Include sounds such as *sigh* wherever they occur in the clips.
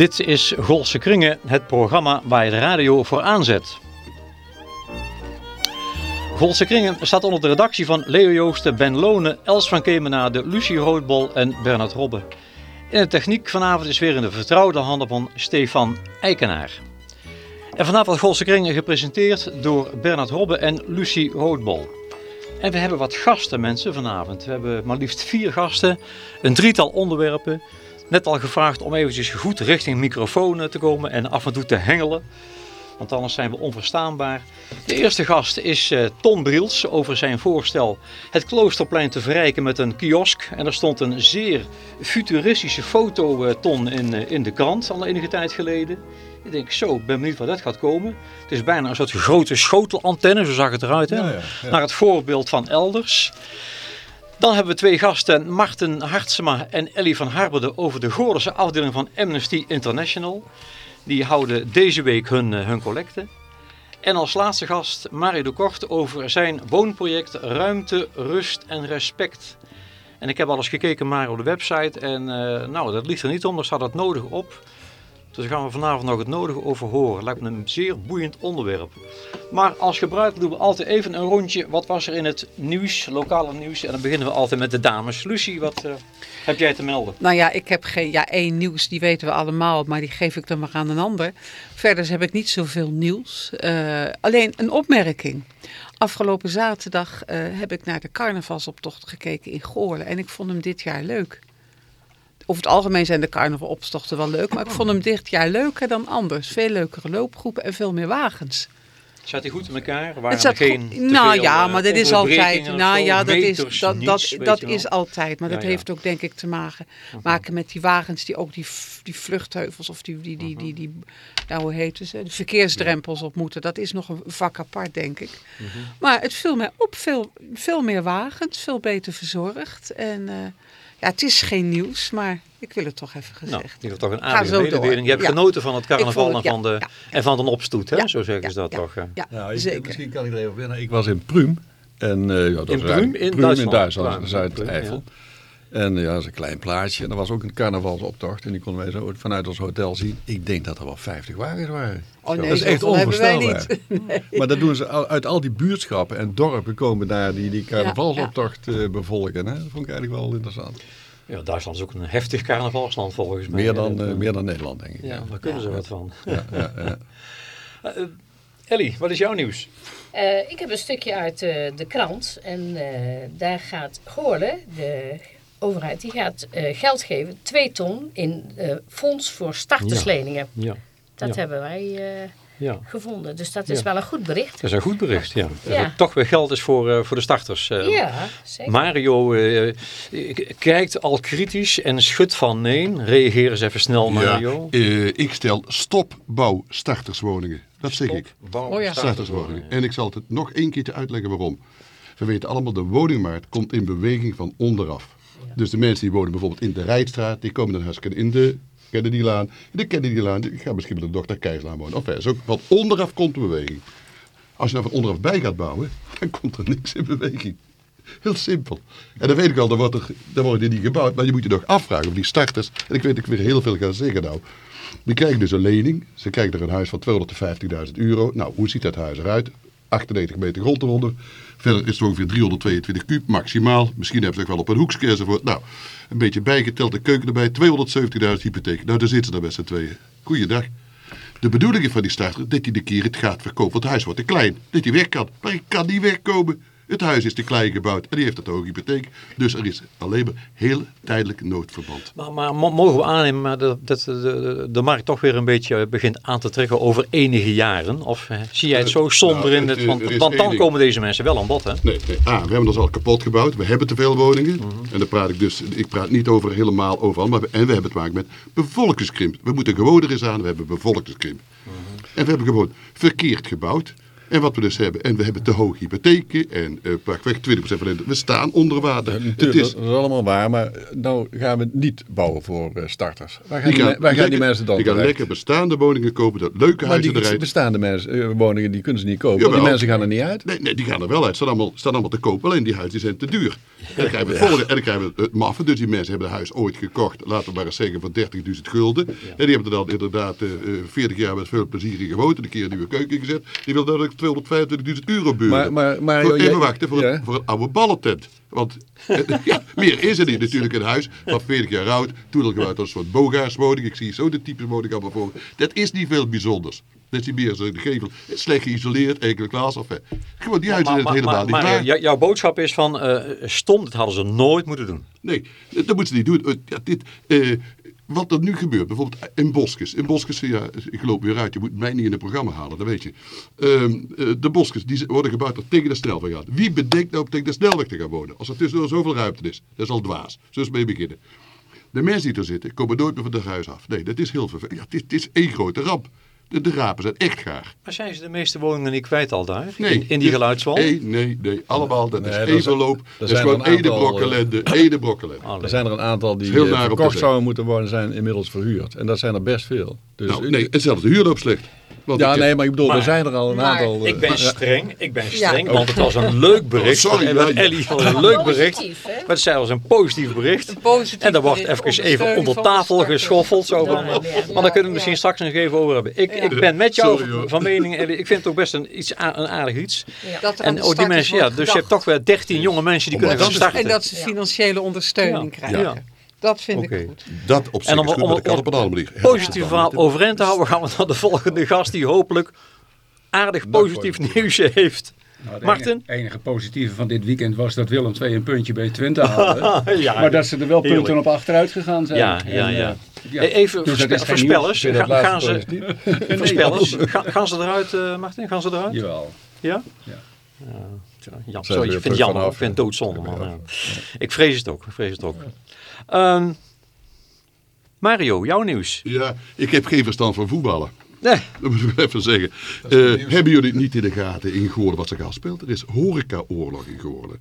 Dit is Golse Kringen, het programma waar je de radio voor aanzet. Golse Kringen staat onder de redactie van Leo Joosten, Ben Lonen, Els van Kemenade, Lucie Roodbol en Bernard Robbe. In de techniek vanavond is weer in de vertrouwde handen van Stefan Eikenaar. En vanavond Golse Kringen gepresenteerd door Bernard Robbe en Lucie Roodbol. En we hebben wat gasten mensen vanavond. We hebben maar liefst vier gasten, een drietal onderwerpen. Net al gevraagd om eventjes goed richting microfoon te komen en af en toe te hengelen. Want anders zijn we onverstaanbaar. De eerste gast is uh, Ton Briels over zijn voorstel het kloosterplein te verrijken met een kiosk. En er stond een zeer futuristische foto, uh, Ton, in, uh, in de krant al enige tijd geleden. Ik denk, zo, ik ben benieuwd waar dat gaat komen. Het is bijna een soort grote schotelantenne, zo zag het eruit. Hè? Ja, ja, ja. Naar het voorbeeld van elders. Dan hebben we twee gasten, Marten Hartsema en Ellie van Harberde over de Goordense afdeling van Amnesty International. Die houden deze week hun, hun collecte. En als laatste gast Mario de Kort over zijn woonproject Ruimte, Rust en Respect. En ik heb al eens gekeken Mario op de website en uh, nou, dat ligt er niet om, daar staat het nodig op. Dus daar gaan we vanavond nog het nodige over horen. Lijkt me een zeer boeiend onderwerp. Maar als gebruikelijk doen we altijd even een rondje. Wat was er in het nieuws, lokale nieuws? En dan beginnen we altijd met de dames. Lucie, wat uh, heb jij te melden? Nou ja, ik heb geen, ja, één nieuws, die weten we allemaal. Maar die geef ik dan maar aan een ander. Verder heb ik niet zoveel nieuws. Uh, alleen een opmerking. Afgelopen zaterdag uh, heb ik naar de carnavalsoptocht gekeken in Goorlen. En ik vond hem dit jaar leuk over het algemeen zijn de carnavaloptochten wel leuk. Maar ik vond hem dit jaar leuker dan anders. Veel leukere loopgroepen en veel meer wagens. Zat hij goed in elkaar? Waren er geen goed, nou ja, maar dat is altijd. Nou ja, dat is, dat, niets, dat, dat is altijd. Maar ja, dat ja. heeft ook denk ik te maken, -huh. maken met die wagens die ook die, die vluchtheuvels of die, die, die, die, die, nou hoe heet het, de verkeersdrempels op moeten. Dat is nog een vak apart denk ik. -huh. Maar het viel mij op, veel, veel meer wagens, veel beter verzorgd. En uh, ja, het is geen nieuws, maar ik wil het toch even gezegd. Nou, je hebt toch een aardige mededeling. Je hebt ja. genoten van het carnaval het, en, van de, ja. en van de opstoet, hè? zo zeggen ze dat toch. Ja, nou, ik, zeker. Misschien kan ik er even winnen. Ik was in Prüm. En, uh, ja, dat in Prüm? In Prüm in Duitsland, Zuid-Eifel. En ja, dat is een klein plaatje. En er was ook een carnavalsoptocht. En die konden wij zo vanuit ons hotel zien. Ik denk dat er wel 50 wagens waren. Oh nee, dat is echt onvoorstelbaar. *laughs* Nee. Maar dat doen ze uit al die buurtschappen en dorpen komen daar die, die carnavalsoptocht uh, bevolken. Hè? Dat vond ik eigenlijk wel interessant. Ja, Duitsland is ook een heftig carnavalsland volgens mij. Meer dan, uh, meer dan Nederland, denk ik. Ja, daar kunnen ja. ze wat van. Ja, ja, ja. *laughs* uh, Ellie, wat is jouw nieuws? Uh, ik heb een stukje uit de krant. En daar gaat Goorlen, de overheid, die gaat geld geven. Twee ton in fonds voor startersleningen. Ja. Dat hebben wij ja. gevonden. Dus dat is ja. wel een goed bericht. Dat is een goed bericht, ja. Dat er toch weer geld is voor, uh, voor de starters. Uh, ja, zeker. Mario uh, kijkt al kritisch en schudt van nee. Reageer eens even snel, Mario. ik stel stopbouw starterswoningen. Dat zeg ik. Oh, ja. Starterswoningen. En ik zal het nog één keertje uitleggen waarom. We weten allemaal, de woningmarkt komt in beweging van onderaf. Dus de mensen die wonen bijvoorbeeld in de Rijtstraat, die komen dan hartstikke in de Kennedylaan. De Kennedylaan, ik ga misschien met de dochter Keislaan wonen. Of is ook van onderaf komt de beweging. Als je nou van onderaf bij gaat bouwen, *laughs* dan komt er niks in beweging. Heel simpel. En dan weet ik al, dan, wordt er, worden die niet gebouwd. Maar je moet je nog afvragen of die starters, en ik weet dat ik weer heel veel ga zeggen nou. Die krijgen dus een lening. Ze krijgen er een huis van 250.000 euro. Nou, hoe ziet dat huis eruit? 98 meter grond eronder. Verder is het ongeveer 322 kuub maximaal. Misschien hebben ze ook wel op een hoekje enzovoort. Nou, een beetje bijgeteld, de keuken erbij. 270.000 hypotheek. Nou, daar zitten ze daar met z'n tweeën. Goeiedag. De bedoeling van die starter dat hij de keer het gaat verkopen. Want het huis wordt te klein. Dat hij weg kan. Maar hij kan niet wegkomen. Het huis is te klein gebouwd en die heeft het hoge hypotheek. Dus er is alleen maar heel tijdelijk noodverband. Maar, maar mogen we aannemen dat, dat de, de, de, markt toch weer een beetje begint aan te trekken over enige jaren? Of zie jij het zo somber nou, in? Het, want, want dan komen deze mensen wel aan bod, hè? Nee, nee. Ah, we hebben ons al kapot gebouwd. We hebben te veel woningen. Mm -hmm. En dan praat ik dus, ik praat niet over helemaal overal. Maar we, en we hebben te maken met bevolkingskrimp. We moeten gewoon er eens aan, we hebben bevolkingskrimp. Mm -hmm. En we hebben gewoon verkeerd gebouwd. En wat we dus hebben, en we hebben te hoge hypotheken en uh, pakweg 20% van de we staan onder water. Ja, het is, dat is allemaal waar, maar nou gaan we niet bouwen voor uh, starters. Waar gaan die, gaan, waar gaan die mensen dan Die gaan lekker bestaande woningen kopen, dat leuke maar huizen die bestaande mensen, uh, woningen die kunnen ze niet kopen, Jawel. die mensen gaan er niet uit. Nee, nee die gaan er wel uit, staan allemaal, staan allemaal te koop, alleen die huizen zijn te duur. En dan krijgen we het volgende, en dan krijgen we het dus die mensen hebben het huis ooit gekocht, laten we maar eens zeggen, voor 30.000 gulden. En die hebben er dan inderdaad 40 jaar met veel plezier in gewoond, en een keer een nieuwe keuken gezet. Die wil dat 225.000 euro buren. Maar, maar, maar, voor, even wachten, voor, een, voor een oude ballentent. Want *laughs* ja, meer is er niet natuurlijk in huis van 40 jaar oud. Toen al gebouwd als een soort bogaarswoning. Ik zie zo de types woning allemaal voor. Dat is niet veel bijzonders. Dat is niet meer zo de gevel. Slecht geïsoleerd, enkele glas. Of, gewoon die huizen zijn het helemaal niet maar, Jouw boodschap is van uh, stom, dat hadden ze nooit moeten doen. Nee, dat moeten ze niet doen. Ja, dit, uh, wat er nu gebeurt, bijvoorbeeld in Boskes. In Boskes, ja, ik loop weer uit, je moet mij niet in het programma halen, dat weet je. Um, de Boskes, die worden gebouwd tegen de snelweg gaat. Wie bedenkt nou tegen de snelweg te gaan wonen? Als er tussendoor zoveel ruimte is. Dat is al dwaas. We mee beginnen. De mensen die er zitten, komen nooit meer van het huis af. Nee, dat is heel vervelend. Ja, is, het is één grote ramp. De, de rapen zijn echt gaar. Maar zijn ze de meeste woningen niet kwijt al daar? Nee. In, in die geluidswal? Nee, nee, nee. Allemaal. Dat is even loop. Dat is gewoon ene brokkelende. Uh, ene brokkelende. er zijn er een aantal die uh, verkocht zouden moeten worden, zijn inmiddels verhuurd. En dat zijn er best veel. Dus nou, nee, en zelfs de huur loopt slecht. Ja, nee, maar ik bedoel, er zijn er al een aantal... Ik ben streng, ik ben streng, want het was een leuk bericht. Oh, sorry, en Ellie van een leuk bericht. Maar het zei was een positief bericht. Een positief en daar wordt even, even onder tafel geschoffeld. Zo van, maar daar kunnen we misschien straks nog even over hebben. Ik, ik ben met jou van mening, Ellie. Ik vind het ook best een, iets, een aardig iets. En ook die mensen, ja, dus je hebt toch weer 13 jonge mensen die kunnen gaan starten. En dat ze financiële ondersteuning krijgen. Dat vind ik goed. Dat op zich en om, is goed, om, om, op een manier. Positief verhaal overeind te houden, gaan we naar de volgende gast die hopelijk aardig positief nieuwsje heeft. Nou, Martin? Het enige positieve van dit weekend was dat Willem II een puntje bij Twente haalde. *laughs* ja, maar dat ze er wel punten op achteruit gegaan zijn. Ja, ja, ja. ja. Even dus voorspellers. gaan, ze, *laughs* voorspellers. gaan ze eruit, uh, Martin? Gaan ze eruit? Jawel. Ja? Ja. ja. Sorry, ik vind het jammer. Ik vind het doodzonde, man. Ik vrees het ook. Ik vrees het ook. Um, Mario, jouw nieuws. Ja, ik heb geen verstand van voetballen. Nee. *laughs* Dat moet ik even zeggen. Uh, hebben jullie niet in de gaten in Goorlen wat zich afspeelt? Er is horecaoorlog in Goorlen.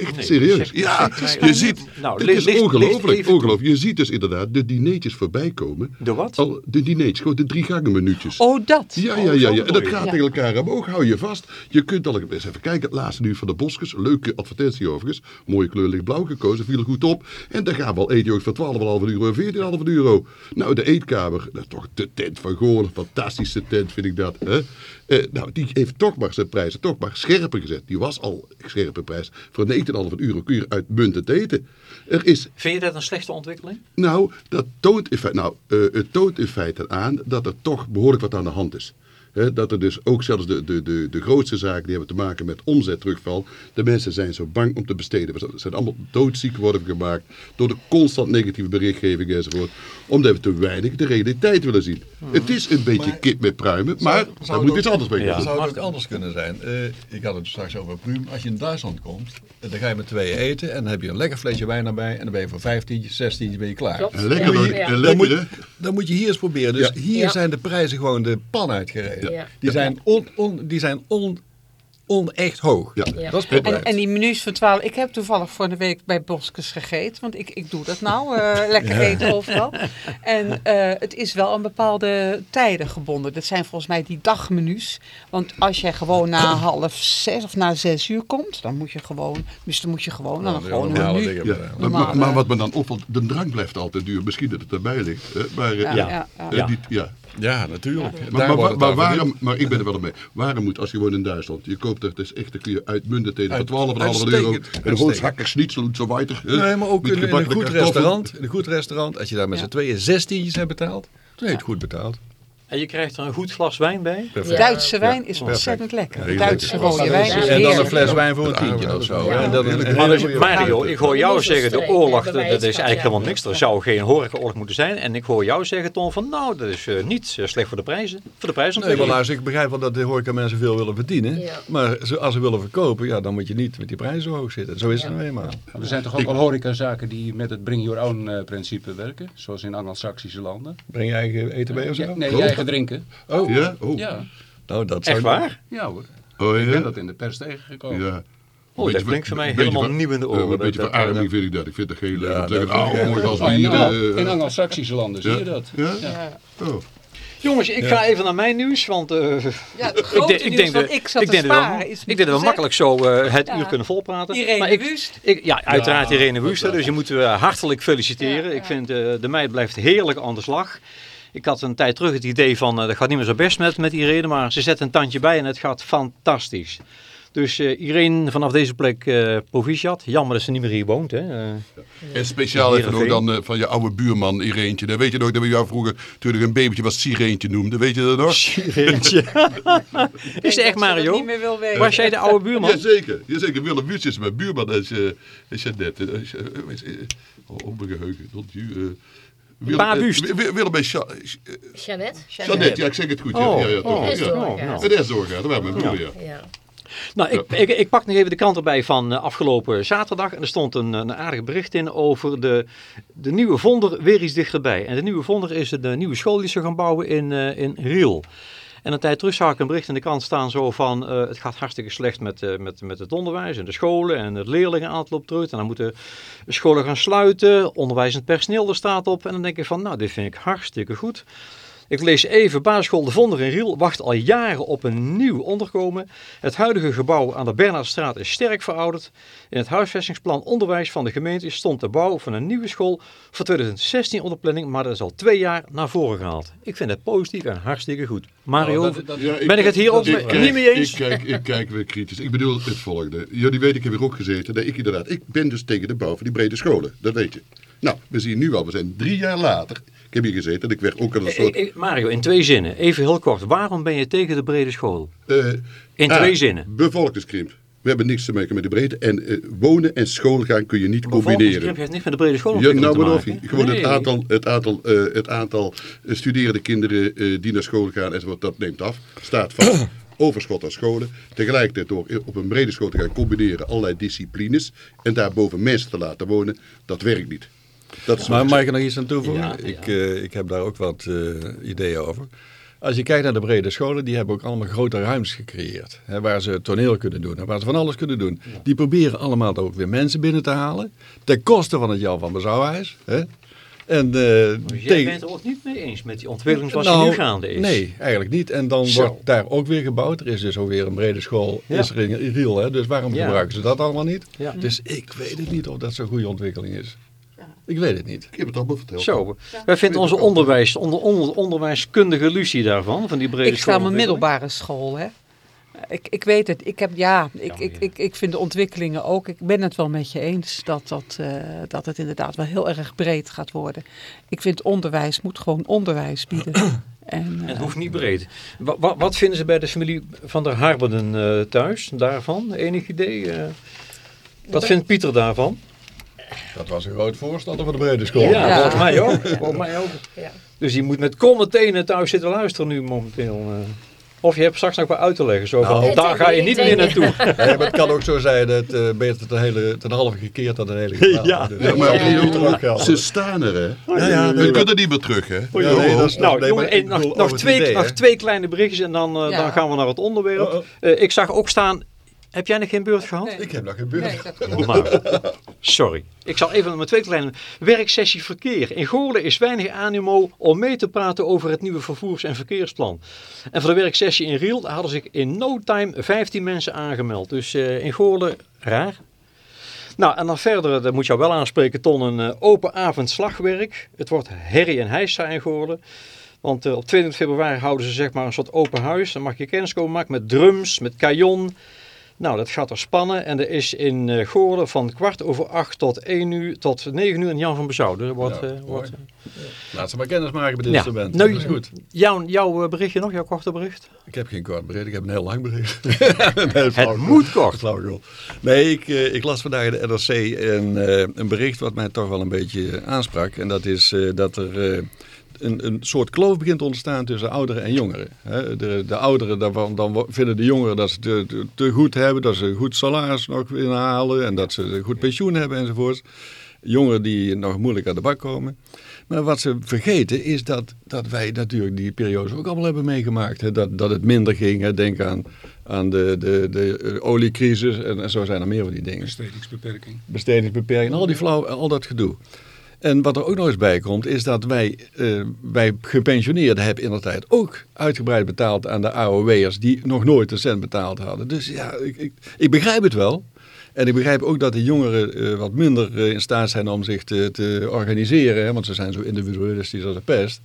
Echt serieus. Ja, je ziet, nou, het is ongelooflijk, ongelooflijk. Je ziet dus inderdaad de dineetjes voorbij komen. De wat? Al, de dineetjes, gewoon de drie gangen minuutjes. Oh, dat? Ja, ja, ja. ja. En dat gaat tegen elkaar omhoog, hou je vast. Je kunt al eens even kijken, het laatste nu van de Boskes. Leuke advertentie overigens. Mooie kleur lichtblauw gekozen, viel goed op. En daar gaan we al eten voor 12,5 euro en 14,5 euro. Nou, de eetkamer, dat is toch de tent van Goorlen. Fantastische tent vind ik dat. Hè? Uh, nou, die heeft toch maar zijn prijzen toch maar scherper gezet. Die was al scherpe prijs. Voor 19,5 euro kun je uitmuntend eten. Er is... Vind je dat een slechte ontwikkeling? Nou, dat toont in feite, nou uh, het toont in feite aan dat er toch behoorlijk wat aan de hand is dat er dus ook zelfs de, de, de, de grootste zaken die hebben te maken met omzetterugval. De mensen zijn zo bang om te besteden. We zijn allemaal doodziek worden gemaakt door de constant negatieve berichtgeving enzovoort. Omdat we te weinig de realiteit willen zien. Hmm. Het is een beetje kip met pruimen, maar daar moet iets anders mee ja. Zou het ook anders kunnen zijn? Uh, ik had het straks over pruim. Als je in Duitsland komt, dan ga je met twee eten en dan heb je een lekker flesje wijn erbij. En dan ben je voor 15, 16 ben je klaar. Een lekker, ja. dan, moet, dan moet je hier eens proberen. Dus hier zijn de prijzen gewoon de pan uitgereden. Die zijn, on, on, die zijn on, onecht hoog. Ja. Dat is en, en die menus van 12. Ik heb toevallig voor de week bij Boskes gegeten. Want ik, ik doe dat nou. Uh, *laughs* lekker eten overal. En uh, het is wel aan bepaalde tijden gebonden. Dat zijn volgens mij die dagmenu's. Want als jij gewoon na *coughs* half zes of na zes uur komt. Dan moet je gewoon. Dus dan moet je gewoon. Dan gewoon een menu. Ja. Maar, maar, wat me dan opvalt. De drank blijft altijd duur. Misschien dat het erbij ligt. Maar, uh, ja. Ja. ja. Ja, natuurlijk. Maar, maar, maar, waarom, maar ik ben er wel mee. Waarom moet, als je woont in Duitsland, je koopt het is echt, kun je uitmuntend eten voor 12,5 euro. En gewoon hakken schnitzel en zo weiter. Nee, maar ook in, een goed restaurant, in een goed restaurant, als je daar met z'n tweeën zestientjes hebt betaald, dan heb je het goed betaald. En je krijgt er een goed glas wijn bij. Duitse wijn is ontzettend lekker. Duitse rode wijn is En dan een fles wijn voor een tientje of zo. En dan een Mario, ik hoor jou zeggen, de oorlog, dat is eigenlijk helemaal niks. Er zou geen horecaoorlog moeten zijn. En ik hoor jou zeggen, Tom, van nou, dat is uh, niet uh, slecht voor de prijzen. Voor de prijzen nee, maar luister, ik begrijp wel dat de horeca mensen veel willen verdienen. Maar als ze willen verkopen, ja, dan moet je niet met die prijzen zo hoog zitten. Zo is het nou eenmaal. Er zijn toch ook al horecazaken die met het bring your own uh, principe werken? Zoals in Anglo-Saxische landen. Breng je eigen eten bij of zo? nee, drinken. Oh, ja? Oh. ja. Nou, dat Echt waar? Ja hoor. Oh, ja? Ik ben dat in de pers tegengekomen. Ja. Oh, dat klinkt voor mij helemaal nieuw in de oren. een beetje verarming vind ik dat. Ik vind het heel leuk. Ja, oh, mooi als oh, in, in Anglo-Saxische landen zie je dat. Ja? Oh. Jongens, ik ga even naar mijn nieuws, want uh, ja, het *laughs* ik, denk, ik denk dat ik zat ik denk dat we, ik denk dat we makkelijk zo uh, het uur kunnen volpraten. Irene maar ik, Wust. Ik, ja, uiteraard Irene Wust, dus je moet we hartelijk feliciteren. Ik vind uh, de meid blijft heerlijk aan de slag. Ik had een tijd terug het idee van, dat gaat niet meer zo best met, met Irene, maar ze zet een tandje bij en het gaat fantastisch. Dus uh, iedereen vanaf deze plek uh, proficiat. Jammer dat ze niet meer hier woont. Hè. Uh, en speciaal even ook dan van je oude buurman Ireentje. Dan weet je nog dat we jou vroeger, toen ik een babytje was, Sireentje noemden. Weet je dat nog? Sireentje. *laughs* *laughs* is het echt Mario? Niet meer wil weten. Was jij de oude buurman? Jazeker. Jazeker. Willem Wust is mijn buurman. Als, je, als je net... Oh, mijn geheugen. Tot je... Willem, Willem en Jeannette. Jeannette, ja, ik zeg het goed. Oh, ja, ja, oh, ja. Oh, Het is doorgaan, dat waren mijn broer, ja. ja. Nou, ik, ik, ik, pak nog even de krant erbij van uh, afgelopen zaterdag. En er stond een, een aardig bericht in over de, de nieuwe Vonder weer iets dichterbij. En de nieuwe Vonder is de nieuwe school die ze gaan bouwen in, uh, in Riel. En een tijd terug zag ik een bericht in de krant staan zo van... Uh, het gaat hartstikke slecht met, uh, met, met het onderwijs en de scholen en het leerlingenaantal op terug. En dan moeten scholen gaan sluiten, onderwijzend personeel er staat op. En dan denk ik van, nou, dit vind ik hartstikke goed. Ik lees even, basisschool De Vonder in Riel wacht al jaren op een nieuw onderkomen. Het huidige gebouw aan de Bernhardstraat is sterk verouderd. In het huisvestingsplan onderwijs van de gemeente stond de bouw van een nieuwe school voor 2016 onder planning, maar dat is al twee jaar naar voren gehaald. Ik vind het positief en hartstikke goed. Mario, nou, ben ik het hier ook niet mee eens? Ik kijk, ik kijk weer kritisch. Ik bedoel het volgende. Jullie weten, ik heb hier ook gezeten. Dat ik inderdaad, ik ben dus tegen de bouw van die brede scholen. Dat weet je. Nou, we zien nu al, we zijn drie jaar later. Ik heb hier gezeten en ik werd ook een eh, soort... Eh, Mario, in twee zinnen, even heel kort. Waarom ben je tegen de brede school? Uh, in twee zinnen. Bevolkingskrimp. We hebben niks te maken met de breedte. En uh, wonen en schoolgaan kun je niet combineren. Je heeft niks met de brede school ja, nou, te maken. Gewoon het aantal, het aantal, uh, het aantal studerende kinderen uh, die naar school gaan, enzovoort, dat neemt af. Staat vast. *clears throat* Overschot aan scholen. Tegelijkertijd door op een brede school te gaan combineren allerlei disciplines. En daarboven mensen te laten wonen. Dat werkt niet. Dat is maar mag ik nog iets aan toevoegen? Ik, uh, ik heb daar ook wat uh, ideeën over. Als je kijkt naar de brede scholen, die hebben ook allemaal grote ruimtes gecreëerd. Hè, waar ze toneel kunnen doen en waar ze van alles kunnen doen. Die proberen allemaal ook weer mensen binnen te halen. Ten koste van het Jan van Bezouwhuis. Hè. En, uh, dus jij tegen... bent het ook niet mee eens met die ontwikkeling zoals nou, die nu gaande is? Nee, eigenlijk niet. En dan wordt daar ook weer gebouwd. Er is dus ook weer een brede school ja. is er in Riel. Hè? Dus waarom gebruiken ze dat allemaal niet? Dus ik weet het niet of dat zo'n goede ontwikkeling is. Ik weet het niet. Ik heb het allemaal verteld. Zo, wij vinden onze onderwijs, onder, onder, onderwijskundige Lucie daarvan, van die brede Ik sta mijn middelbare school, hè. Ik, ik weet het. Ik, heb, ja, ik, ik, ik, ik vind de ontwikkelingen ook. Ik ben het wel met je eens dat, dat, uh, dat het inderdaad wel heel erg breed gaat worden. Ik vind onderwijs moet gewoon onderwijs bieden. *clears throat* En, het hoeft niet breed. Wat, wat, vinden ze bij de familie van der Harberden uh, thuis daarvan? Enig idee? Uh, wat vindt Pieter daarvan? Dat was een groot voorstander van de brede school. Ja, ja. volgens mij ook. *laughs* Volgens mij ook. Ja. Dus je moet met komme tenen thuis zitten luisteren nu momenteel. Uh. Of je hebt straks nog wat uit te leggen. Zo van, nou, daar ga je niet meer naartoe. Ja, maar het kan ook zo zijn dat uh, je het een hele, ten halve gekeerd dan een hele gepraat. Ja. Dus, ja, maar ja. ze staan er hè. Ja, ja, nee, kunnen niet meer terug hè. Oh, ja, nee, dat is, nou, nog, nog, twee, idee, nog twee kleine berichtjes en dan, uh, dan gaan we naar het onderwerp. Oh, oh. Uh, ik zag ook staan heb jij nog geen beurt gehad? Nee. Ik heb nog geen beurt nee, gehad. *laughs* Sorry. Ik zal even mijn twee kleine werksessie verkeer. In Goorlen is weinig animo om mee te praten over het nieuwe vervoers- en verkeersplan. En voor de werksessie in Riel hadden zich in no time 15 mensen aangemeld. Dus uh, in Goorlen, raar. Nou, en dan verder, dat moet je wel aanspreken, Ton, een uh, open avond slagwerk. Het wordt herrie en heisa in Goorlen. Want uh, op 22 februari houden ze zeg maar een soort open huis. Dan mag je kennis komen maken met drums, met kajon, nou, dat gaat er spannen en er is in uh, Goorlen van kwart over acht tot 1 uur tot 9 uur in Jan van Bezouw. Dus wordt, ja, uh, wordt, uh, Laat ze maar kennis maken met dit ja. instrument. Nou, dat is goed. Jouw, jouw berichtje nog, jouw korte bericht? Ik heb geen kort bericht, ik heb een heel lang bericht. *laughs* *laughs* nee, het moet kort. Nee, ik, ik las vandaag in de NRC een, een bericht wat mij toch wel een beetje aansprak. En dat is dat er een, een soort kloof begint te ontstaan tussen ouderen en jongeren. De, de ouderen, daarvan, dan vinden de jongeren dat ze te, te, goed hebben, dat ze een goed salaris nog inhalen en dat ze een goed pensioen hebben enzovoort. Jongeren die nog moeilijk aan de bak komen. Maar wat ze vergeten is dat, dat wij natuurlijk die periodes ook allemaal hebben meegemaakt. Dat, dat het minder ging. Denk aan, aan de, de, de oliecrisis en, zo zijn er meer van die dingen. Bestedingsbeperking. Bestedingsbeperking, al, die flauw, al dat gedoe. En wat er ook nog eens bij komt, is dat wij, uh, wij gepensioneerden hebben in de tijd ook uitgebreid betaald aan de AOW'ers die nog nooit een cent betaald hadden. Dus ja, ik, ik, ik begrijp het wel. En ik begrijp ook dat de jongeren uh, wat minder uh, in staat zijn om zich te, te organiseren, hè, want ze zijn zo individualistisch als de pest.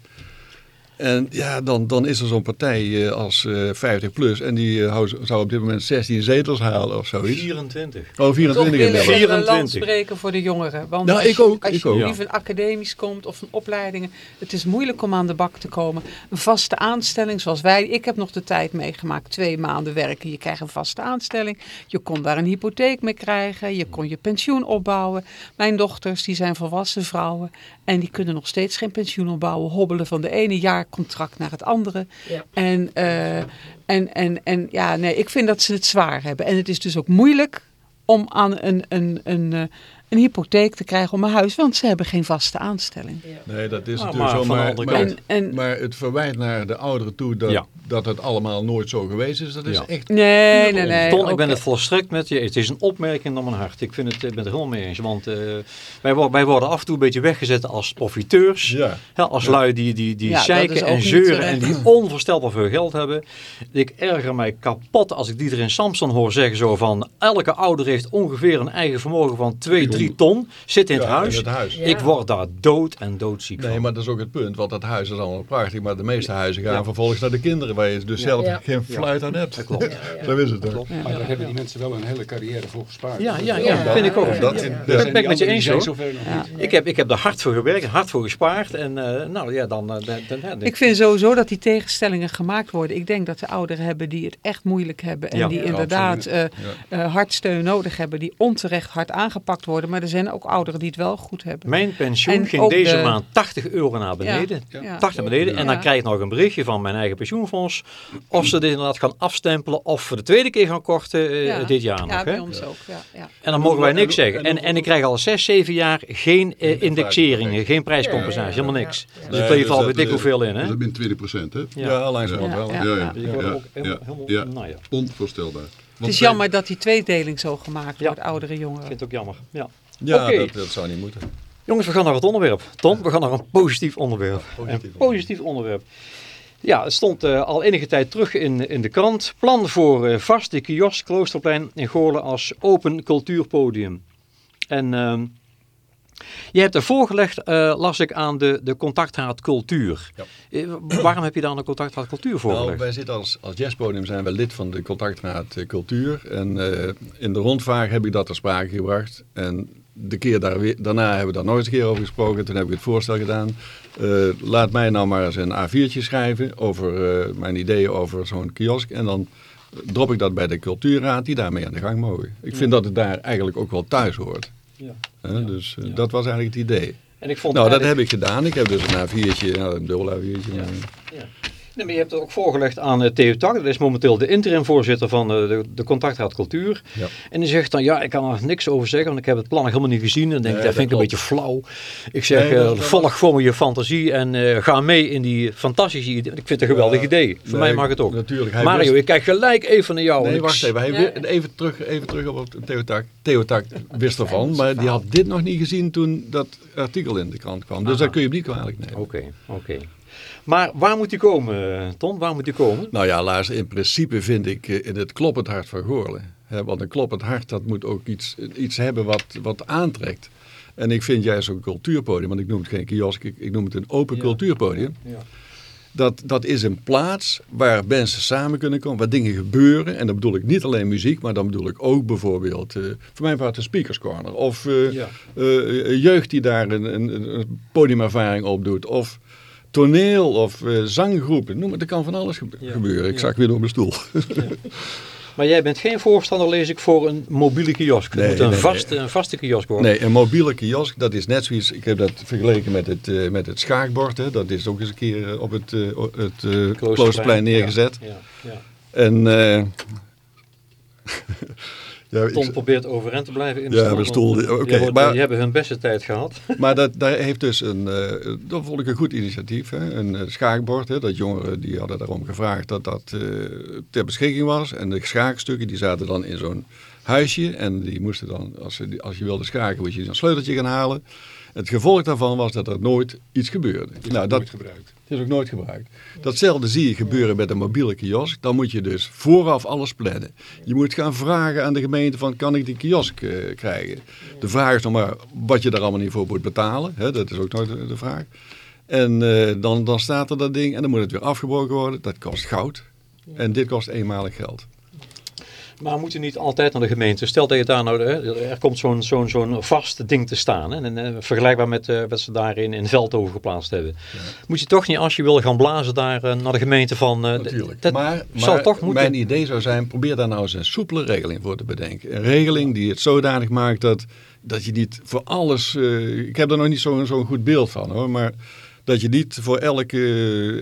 En ja, dan, dan is er zo'n partij uh, als uh, 50 plus en die uh, zou op dit moment 16 zetels halen of zoiets. 24. Oh, 24 in Toch willen we land spreken voor de jongeren. Want nou, als, ik ook, als ik je ook. Ja. van academisch komt of van opleidingen, het is moeilijk om aan de bak te komen. Een vaste aanstelling zoals wij, ik heb nog de tijd meegemaakt, twee maanden werken, je krijgt een vaste aanstelling. Je kon daar een hypotheek mee krijgen, je kon je pensioen opbouwen. Mijn dochters, die zijn volwassen vrouwen en die kunnen nog steeds geen pensioen opbouwen, hobbelen van de ene jaar contract naar het andere. Ja. En, uh, en, en, en ja, nee, ik vind dat ze het zwaar hebben. En het is dus ook moeilijk om aan een, een, een, een, een hypotheek te krijgen om een huis, want ze hebben geen vaste aanstelling. Ja. Nee, dat is Ah, natuurlijk maar zo. van de Maar, andere maar, kant. En, en, maar het verwijt naar de ouderen toe dat, Ja. Dat het allemaal nooit zo geweest is, dat is Ja. echt... nee, nee, nee. Ton, ik ben het volstrekt met je. Het is een opmerking naar mijn hart. Ik vind het, ik ben het er helemaal mee eens. Want eh, wij, worden, wij worden af en toe een beetje weggezet als profiteurs. Ja. Ja, als lui die, die, die zeiken en zeuren terecht. en die *laughs* onvoorstelbaar veel geld hebben. Ik erger mij kapot als ik Diederik Samson hoor zeggen zo van... Elke ouder heeft ongeveer een eigen vermogen van 2, 3 ton. Zit in het huis. in het huis. Ja. Ik word daar dood en doodziek Nee, van. maar dat is ook het punt, want dat huis is allemaal prachtig, maar de meeste huizen gaan Ja. vervolgens naar de kinderen, waar je dus zelf Ja. geen fluit aan hebt. Dat klopt. *laughs* Zo is het toch? Klopt. Maar daar hebben die mensen wel een hele carrière voor gespaard. Ja, ja, Ja, ja, vind ik ook. dat- ben ik met je eens hoor. Ik heb, ik heb er hard voor gewerkt, hard voor gespaard. En eh, nou ja, dan... eh, dan, Ik vind sowieso dat die tegenstellingen gemaakt worden. Ik denk dat de ouderen hebben die het echt moeilijk hebben. En Ja. die Ja, inderdaad eh, eh, hardsteun nodig hebben. Die onterecht hard aangepakt worden. Maar er zijn ook ouderen die het wel goed hebben. Mijn pensioen En ging ook deze de- maand 80 euro naar beneden. Ja, ja. 80 naar beneden. En dan krijg ik nog een berichtje van mijn eigen pensioenfonds. Of ze dit inderdaad gaan afstempelen. Of voor de tweede keer gaan korten eh, Ja. dit jaar Ja, nog. bij Hè? ons ook. Ja, ja. En dan mogen wij niks en- zeggen. En, en- ik krijg al 6, 7 jaar geen eh, indexeringen, geen prijscompensatie, Ja, ja, ja, helemaal niks. Ja. Dus Nee, ik leef dus al dat, weet ik eh, hoeveel in. Dat Hè? is min 20 procent, hè? Ja. Ja, langzamerhand Ja, wel. ja. Ik Onvoorstelbaar. Het is jammer dat die tweedeling zo gemaakt Ja. wordt, oudere ik jongeren. vind het ook jammer. Ja. Ja, dat zou niet moeten. Jongens, we gaan naar het onderwerp. Tom, we gaan naar een positief onderwerp. Positief een positief onderwerp. Ja, het stond eh, al enige tijd terug in, in de krant. Plan voor eh, vaste kiosk Kloosterplein in Goorlen als open cultuurpodium. En ehm, je hebt er voorgelegd, eh, las ik, aan de, de contactraad cultuur. Ja. Waarom heb je daar de contactraad cultuur Nou, voorgelegd? wij zitten als, als jazzpodium zijn we lid van de contactraad cultuur. En in de rondvraag heb ik dat ter sprake gebracht. En de keer daar weer, daarna hebben we daar nog eens een keer over gesproken. Toen heb ik het voorstel gedaan. Eh, laat mij nou maar eens een A4'tje schrijven over eh, mijn ideeën over zo'n kiosk. En dan drop ik dat bij de cultuurraad die daarmee aan de gang mogen. Ik vind dat het daar eigenlijk ook wel thuis hoort. Ja. Dus eh, dat was eigenlijk het idee. En ik vond Nou, dat heb ik gedaan. Ik heb dus een A4'tje, nou, een dubbel A4'tje. maar- Nee, maar je hebt het ook voorgelegd aan uh, Theo Tak. Dat is momenteel de interim-voorzitter van uh, de, de Contactraad Cultuur. Ja. En die zegt dan, ja, ik kan er niks over zeggen, want ik heb het plan nog helemaal niet gezien. En dan denk ik, Nee, dat vind ik een beetje flauw. Ik zeg, Nee, uh, volg gewoon je fantasie en uh, ga mee in die fantastische idee. Ik vind het een geweldig Ja, idee. Voor nee, mij mag het ook. Natuurlijk. Mario, wist- ik kijk gelijk even naar jou. Nee, wacht even. Hij even, terug, even terug op het Theotak. Theotak wist ervan, maar die had dit nog niet gezien toen dat artikel in de krant kwam. Dus Aha. dat kun je hem niet kwalijk nemen. Oké, oké. Maar waar moet die komen, Ton? Waar moet die komen? Nou ja, luister, in principe vind ik eh, in het kloppend hart van Goorlen. Hè, want een kloppend hart, dat moet ook iets, iets hebben wat, wat aantrekt. En ik vind juist zo'n cultuurpodium, want ik noem het geen kiosk, ik, ik noem het een open Ja. cultuurpodium. Ja. Dat, dat is een plaats waar mensen samen kunnen komen, waar dingen gebeuren. En dan bedoel ik niet alleen muziek, maar dan bedoel ik ook bijvoorbeeld, eh, voor mij part een speakers corner. Of eh, Ja. eh, jeugd die daar een, een, een podiumervaring op doet. Of toneel of eh, zanggroepen. Noem het, er kan van alles gebe- Ja. gebeuren. Ik Ja. zag weer op mijn stoel. *laughs* Maar jij bent geen voorstander, lees ik, voor een mobiele kiosk. Het Nee, moet een, nee, vast, nee. een vaste kiosk worden. Nee, een mobiele kiosk, dat is net zoiets. Ik heb dat vergeleken met het, eh, met het schaakbord. Hè. Dat is ook eens een keer eh, op het, eh, het Kloosterplein neergezet. Ja, *laughs* ja, ja. Eh, Ja, Ton probeert overeind te blijven in de ja, stoel. Oké, okay, maar die hebben hun beste tijd gehad. *laughs* Maar dat, daar heeft dus een, uh, dat vond ik een goed initiatief, hè? een schaakbord. Hè? Dat jongeren die hadden daarom gevraagd dat dat uh, ter beschikking was. En de schaakstukken die zaten dan in zo'n huisje. En die moesten dan, als, je, als je wilde schaken, moest je een sleuteltje gaan halen. Het gevolg daarvan was dat er nooit iets gebeurde. Het is nou, dat, nooit gebruikt. Het is ook nooit gebruikt. Datzelfde zie je gebeuren met een mobiele kiosk. Dan moet je dus vooraf alles plannen. Je moet gaan vragen aan de gemeente van kan ik die kiosk uh, krijgen. De vraag is nog maar wat je daar allemaal niet voor moet betalen. Hè? Dat is ook nooit de, vraag. En uh, dan, dan staat er dat ding en dan moet het weer afgebroken worden. Dat kost goud. En dit kost eenmalig geld. Maar moet je niet altijd naar de gemeente? Stel dat je daar nou, er komt zo'n zo'n zo'n vast ding te staan. Hè, en, en, vergelijkbaar met uh, wat ze daarin in Veldhoven geplaatst hebben. Moet je toch niet, als je wil gaan blazen daar uh, naar de gemeente van... Uh, Natuurlijk. Dat maar, zal toch moeten... mijn idee zou zijn, probeer daar nou eens een soepele regeling voor te bedenken. Een regeling die het zodanig maakt dat, dat je niet voor alles... ik heb er nog niet zo'n zo goed beeld van hoor, maar dat je niet voor elk,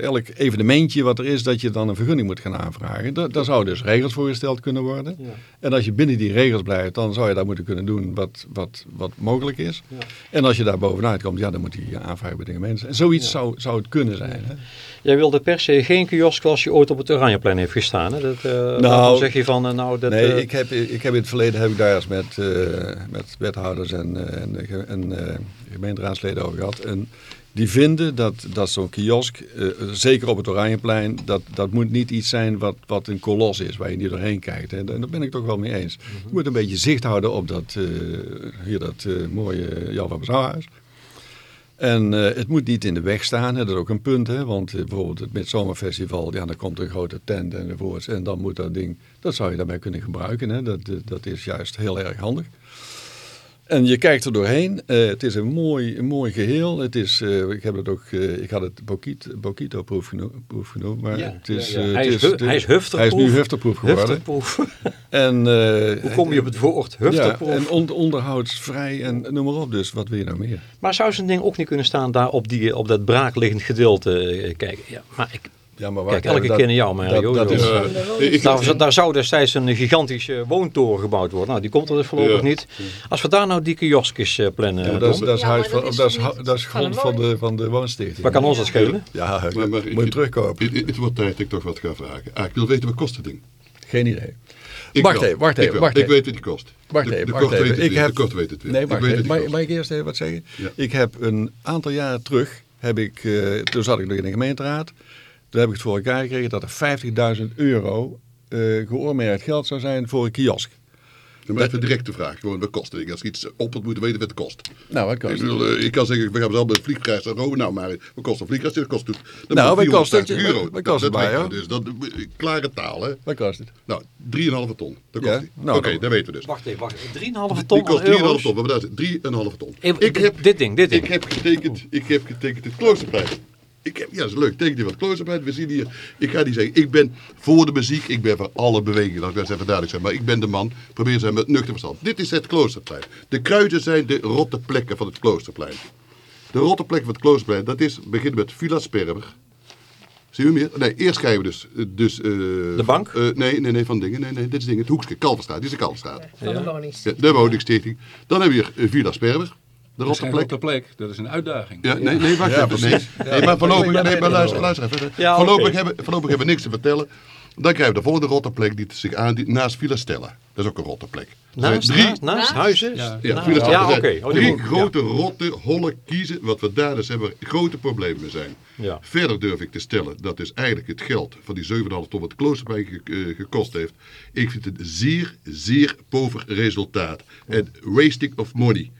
elk evenementje wat er is, dat je dan een vergunning moet gaan aanvragen. Da daar zouden dus regels voor gesteld kunnen worden. Ja. En als je binnen die regels blijft, dan zou je daar moeten kunnen doen wat, wat, wat mogelijk is. Ja. En als je daar bovenuit komt, ja, dan moet je aanvragen bij de mensen. En zoiets zou, zou het kunnen zijn. Hè? Jij wilde per se geen kiosk als je ooit op het Oranjeplein heeft gestaan. Hè? Dat, uh, nou, zeg je van, uh, nou, dat, nee, ik, heb, ik heb in het verleden heb ik daar eens met, met wethouders en, en, en gemeenteraadsleden over gehad. En die vinden dat, dat zo'n kiosk, uh, zeker op het Oranjeplein, dat, dat moet niet iets zijn wat, wat een kolos is, waar je niet doorheen kijkt. Hè. En daar ben ik toch wel mee eens. Mhm. Je moet een beetje zicht houden op dat, uh, hier dat uh, mooie Jan van Bezouwhuis. En het moet niet in de weg staan, hè. dat is ook een punt. Hè. Want bijvoorbeeld het Midzomerfestival, ja, dan komt een grote tent enzovoorts. En dan moet dat ding, dat zou je daarmee kunnen gebruiken. Hè. Dat, dat is juist heel erg handig. En je kijkt er doorheen. Uh, het is een mooi, een mooi geheel. Het is, uh, ik, heb het ook, uh, ik had het Bokito-proef genoemd, genoemd, maar ja, het is, ja, ja. Hij, het is, hij is hufterproef. Hij is nu hufterproef geworden. Hufterproef. *laughs* en, Hoe kom je op het woord hufterproef? Ja, en on, onderhoudsvrij en noem maar op. Dus wat wil je nou meer? Maar zou zo'n ding ook niet kunnen staan daar op, die, op dat braakliggend gedeelte? kijken? Ja, maar ik, ja, maar Kijk, elke keer in jou, Mario. Dat, dat is, uh, daar, daar, zou destijds een gigantische woontoren gebouwd worden. Nou, die komt er dus voorlopig ja. niet. Als we daar nou die kioskjes uh, plannen, ja, dat, is, dat, is huis van, dat, is, dat is grond van de, van de woonstichting. Waar kan ons dat schelen? Ja, maar, maar, moet je terugkopen. Het, het wordt tijd dat ik toch wat ga vragen. Ah, ik wil weten, wat kost het ding? Geen idee. Ik wacht even, wacht even. Wacht ik weet wat die kost. Wacht even, wacht even. Ik heb, de weet het Nee, wacht even. Mag, mag ik eerst even wat zeggen? Ik heb een aantal jaren terug, heb ik, uh, toen zat ik nog in de gemeenteraad, toen heb ik het voor elkaar gekregen dat er 50.000 euro uh, geoormerkt geld zou zijn voor een kiosk. Dan maar even direct de vraag, gewoon wat kost het? Als ik iets op het moet weten wat het kost. Nou, wat kost ik, bedoel, uh, ik kan zeggen, we gaan zelf met de vliegprijs naar Rome. Nou, maar wat kost een vliegprijs? Dat kost, dat nou, wat kost het? euro. Wat kost het bij, hoor? Dus dat, klare taal, hè? Wat kost het? Nou, 3,5 ton. Dat kost ja? nou, Oké, okay, dat weten we dus. Wacht even, wacht even. 3,5 ton Die kost 3,5 ton. Wat bedoel 3,5 ton. Ik heb, dit ding, dit ding. Ik heb getekend, ik heb getekend het kloosterprijs. Ik heb, ja, dat is leuk. Teken die wat close-up We zien hier. Ik ga niet zeggen, ik ben voor de muziek. Ik ben voor alle bewegingen. Dat ik even duidelijk zijn. Maar ik ben de man. Probeer zijn met nuchter verstand. Dit is het kloosterplein. De kruiden zijn de rotte plekken van het kloosterplein. De rotte plekken van het kloosterplein. Dat is, begint met Villa Sperber. Zien we meer? Nee, eerst krijgen we dus... dus uh, de bank? Uh, nee, nee, nee, van dingen. Nee, nee, dit is dingen. Het Hoekske, Kalverstraat. Dit is de Kalverstraat. van de woningstichting. Ja, de woningstichting. Dan hebben we hier Villa Sperber. De rotte plek. plek. Dat is een uitdaging. Ja, nee, nee, wacht ja, even. Nee, nee, maar voorlopig, nee, maar luister, luister even. Ja, voorlopig, okay. hebben, voorlopig hebben we niks te vertellen. Dan krijgen we de volgende rotte plek die zich aandient naast Villa Stella. Dat is ook een rotte plek. Naast, drie, naast, naast huizen? Ja, ja, Villa Stella. Ja, okay. oh, drie grote rotte, holle kiezen. Wat we daar dus hebben, grote problemen mee zijn. Ja. Verder durf ik te stellen, dat is eigenlijk het geld van die 7,5 ton wat de kloosterpijn uh, gekost heeft. Ik vind het een zeer, zeer pover resultaat. En wasting of money.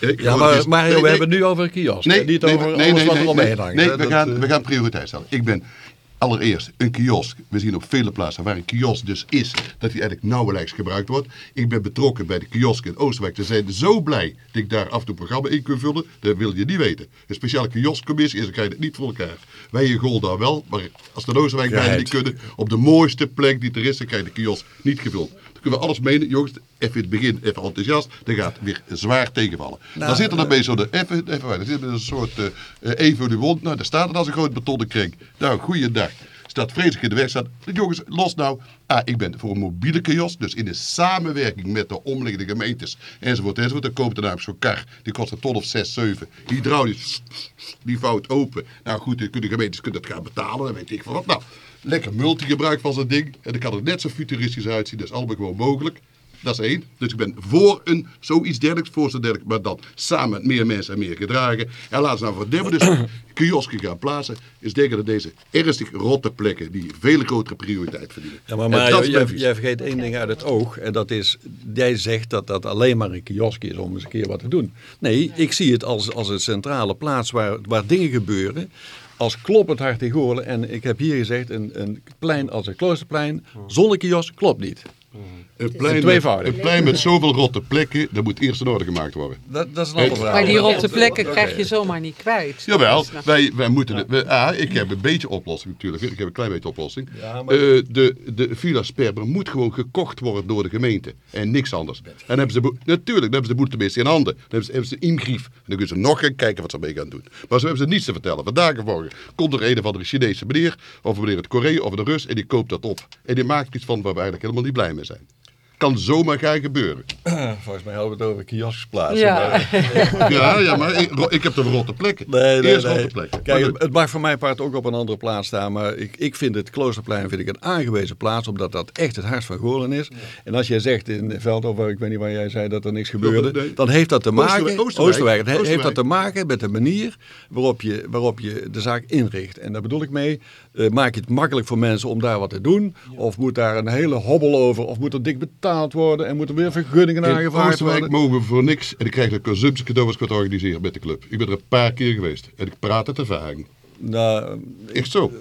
Ik, ja, maar Mario, nee, we hebben het nu over een kiosk. Nee, niet over alles wat er omheen hangt. Nee, we, gaan, we gaan prioriteit stellen. Ik ben allereerst een kiosk. We zien op vele plaatsen waar een kiosk dus is, dat hij eigenlijk nauwelijks gebruikt wordt. Ik ben betrokken bij de kiosk in Oosterwijk. Ze zijn zo blij dat ik daar af en toe programma in kan vullen. Dat wil je niet weten. Een speciale kioskcommissie is, dan krijg je het niet voor elkaar. Wij in Golda wel, maar als de Oosterwijk bijna niet kunnen, op de mooiste plek die er is, dan krijg je de kiosk niet gevuld kunnen we alles menen. Jongens, even in het begin even enthousiast. Dan gaat weer zwaar tegenvallen. Nou, dan zit er dan bij zo de even, even dan zit er een soort uh, even de wond. Nou, daar staat er als een groot betonnen kring. Nou, goeiedag. staat vreselijk in de weg. Staat, jongens, los nou. Ah, ik ben voor een mobiele kiosk. Dus in de samenwerking met de omliggende gemeentes. Enzovoort, enzovoort. Dan koopt er namelijk zo'n kar. Die kost een ton of 6, 7. Hydraulisch. Die vouwt open. Nou goed, de gemeentes kunnen dat gaan betalen. Dan weet ik van wat. Nou, lekker multi-gebruik van zo'n ding. En dan kan er net zo futuristisch uitzien. Dat is allemaal gewoon mogelijk. Dat is één. Dus ik ben voor een zoiets dergelijks, voor zo'n dergelijks, maar dan samen met meer mensen en meer gedragen. En laten we nou voor derde dus *clears throat* kiosken gaan plaatsen, is denken dat deze ernstig rotte plekken die veel grotere prioriteit verdienen. Ja, maar, maar jij, jij, vergeet één ding uit het oog en dat is, jij zegt dat dat alleen maar een kiosk is om eens een keer wat te doen. Nee, ik zie het als, als een centrale plaats waar, waar dingen gebeuren als kloppend hart in Goorlen. En ik heb hier gezegd, een, een plein als het Kloosterplein zonder kiosk klopt niet. Een plein, met, een plein met zoveel rotte plekken, dat moet eerst in orde gemaakt worden. Dat, dat is een ander verhaal. Maar die rotte plekken krijg je zomaar niet kwijt. Jawel, wij, wij moeten... Het, ah, ik heb een beetje oplossing natuurlijk. Ik heb een klein beetje oplossing. Ja, maar... uh, de, de Villa Sperber moet gewoon gekocht worden door de gemeente. En niks anders. En dan hebben ze, natuurlijk, dan hebben ze de boel tenminste in handen. Dan hebben ze, hebben ze ingrief. En dan kunnen ze nog gaan kijken wat ze mee gaan doen. Maar zo hebben ze niets te vertellen. Vandaag morgen komt er een of andere Chinese meneer, of meneer het Korea of de Rus, en die koopt dat op. En die maakt iets van waar we eigenlijk helemaal niet blij mee zijn kan zomaar gaan gebeuren. *clears throat* Volgens mij hadden we het over kioskplaatsen. Ja. Maar... *laughs* ja, ja, maar ik, ik heb de rotte plekken. Nee, nee, Eerst nee. rotte plekken. Kijk, het, mag voor mijn part ook op een andere plaats staan. Maar ik, ik vind het Kloosterplein vind ik een aangewezen plaats. Omdat dat echt het hart van Goorlen is. En als jij zegt in Veldhoven, ik weet niet waar jij zei dat er niks gebeurde. Dan heeft dat te maken... Oosterwijk. heeft dat te maken met de manier waarop je, waarop je de zaak inricht. En daar bedoel ik mee, uh, maak je het makkelijk voor mensen om daar wat te doen. Of moet daar een hele hobbel over. Of moet er dik betaald worden en moeten weer vergunningen aangevraagd worden. In mogen we voor niks en ik krijg een consumptiecadeau als ik wat organiseer met de club. Ik ben er een paar keer geweest en ik praat het ervaring. Nou, Echt zo.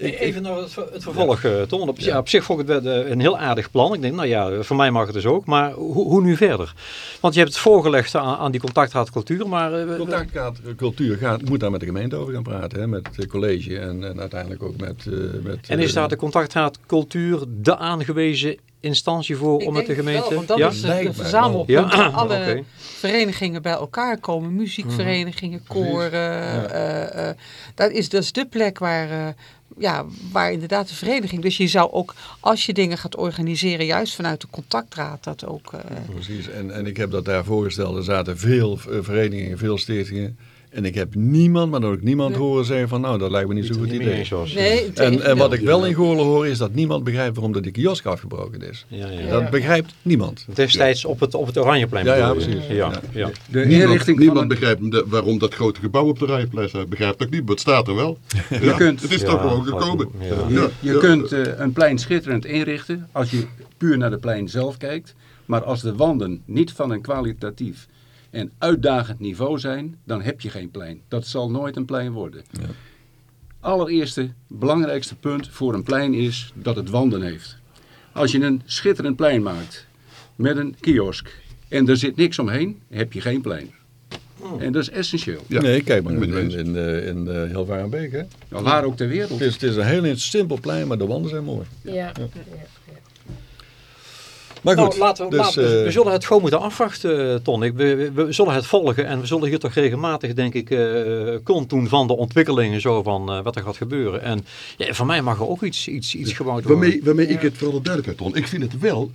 Even naar het, het vervolg, uh, Tom. Op, ja. op, zich vond ik het eh, een heel aardig plan. Ik denk, nou ja, voor mij mag het dus ook. Maar hoe, hoe nu verder? Want je hebt het voorgelegd aan, aan die contactraad cultuur. Maar, uh, contactraad cultuur gaat, moet daar met de gemeente over gaan praten. Hè, met het college en, en uiteindelijk ook met... met en is daar de contactraad cultuur de aangewezen instantie voor om met de gemeente? Wel, want dat is de verzamelpunt ja? alle *clears throat* verenigingen bij elkaar komen. Muziekverenigingen, mhm. koren. dat, is, dat is de plek waar ja, waar inderdaad de vereniging. Dus je zou ook, als je dingen gaat organiseren, juist vanuit de contactraad, dat ook... Uh... Precies, en, en ik heb dat daar voorgesteld. Er zaten veel eh, verenigingen, veel stichtingen. En ik heb niemand, maar ook niemand horen zeggen van nou, dat lijkt me niet zo'n goed idee. Nee, en, en wat ik wel in Goorlen hoor is dat niemand begrijpt waarom de kiosk afgebroken is. Ja, ja. Dat begrijpt niemand. Destijds op het, op het Oranjeplein. Ja, ja, precies. Ja, ja. De niemand, niemand begrijpt de, waarom dat grote gebouw op de Oranjeplein staat. Begrijpt ook niet, maar het staat er wel. Je kunt, het is toch gewoon gekomen. Je, je kunt uh, een plein schitterend inrichten als je puur naar de plein zelf kijkt. Maar als de wanden niet van een kwalitatief en uitdagend niveau zijn, dan heb je geen plein. Dat zal nooit een plein worden. Ja. Allereerste, belangrijkste punt voor een plein is dat het wanden heeft. Als je een schitterend plein maakt met een kiosk en er zit niks omheen, heb je geen plein. Oh. En dat is essentieel. Ja. Nee, kijk maar in, in, in, in, in Hilvarenbeek. Hè? waar ook ter wereld. Het is, het is een heel simpel plein, maar de wanden zijn mooi. ja. ja. Maar nou, goed, nou, laten we, dus, we, uh, zullen het gewoon moeten afwachten, Ton. Ik, we, we, zullen het volgen en we zullen hier toch regelmatig, denk ik, uh, doen van de ontwikkelingen, zo van uh, wat er gaat gebeuren. En ja, van mij mag er ook iets, iets, iets gebouwd worden. Waarmee, waarmee ik het vooral duidelijkheid, Ton. Ik vind het wel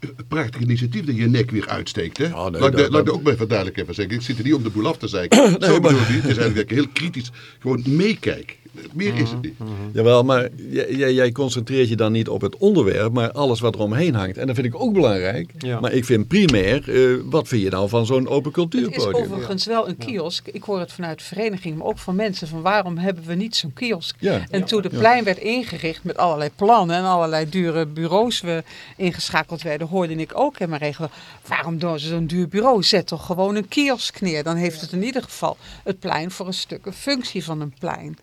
een prachtig initiatief dat je nek weer uitsteekt. Hè? Ja, nee, laat, ik dat, ook even duidelijk even zeggen. Ik zit er niet om de boel af te zeiken. *clears throat* nee, Zo bedoel ik niet. Het is eigenlijk heel kritisch gewoon meekijk. Meer is het niet. Jawel, maar jij, jij, concentreert je dan niet op het onderwerp, maar alles wat er omheen hangt. En dat vind ik ook belangrijk. Maar ik vind primair, uh, wat vind je nou van zo'n open cultuurpodium? Het is overigens wel een kiosk. Ik hoor het vanuit de vereniging, maar ook van mensen. Van waarom hebben we niet zo'n kiosk? En toen de plein werd ingericht met allerlei plannen en allerlei dure bureaus we ingeschakeld werden, hoorde ik ook in mijn regelen. Waarom doen ze zo'n duur bureau? Zet toch gewoon een kiosk neer. Dan heeft het in ieder geval het plein voor een stuk een functie van een plein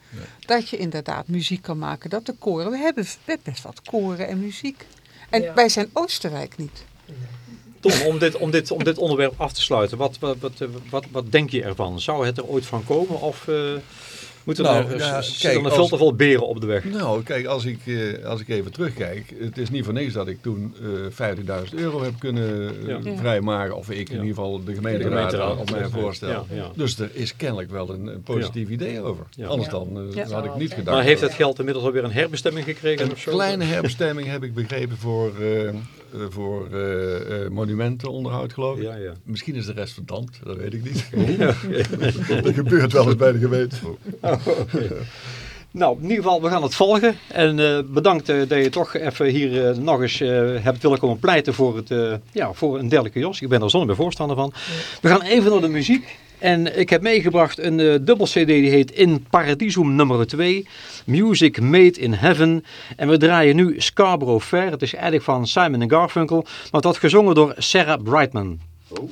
dat je inderdaad muziek kan maken. Dat de koren, we hebben best wat koren en muziek. En wij zijn Oostenrijk niet. Tom, om dit, om, dit, om dit onderwerp af te sluiten, wat, wat, wat, wat, wat denk je ervan? Zou het er ooit van komen of uh, Moeten nou, er, ja, kijk, er veel te veel beren op de weg? Nou, kijk, als ik, uh, als ik even terugkijk. Het is niet voor niks dat ik toen uh, 50.000 euro heb kunnen uh, vrijmaken. Of ik in ieder geval de gemeenteraad, op mijn voorstel. Dus er is kennelijk wel een, een positief idee over. Anders dan had ik niet gedacht. Maar heeft het geld inmiddels alweer een herbestemming gekregen? Een kleine herbestemming heb ik begrepen voor eh, voor uh, monumentenonderhoud, geloof ik. Ja, ja. Misschien is de rest verdampt, dat weet ik niet. *laughs* dat *laughs* gebeurt wel eens bij de gemeente. Oh, *laughs* nou, in ieder geval, we gaan het volgen. En bedankt dat je toch even hier nog eens hebt willen komen pleiten voor, het, ja, voor een dergelijke jos. Ik ben er zonder voorstander van. We gaan even naar de muziek. En ik heb meegebracht een uh, dubbel cd die heet In Paradisum nummer 2. Music Made in Heaven. En we draaien nu Scarborough Fair. Het is eigenlijk van Simon Garfunkel. Maar dat gezongen door Sarah Brightman. Oh.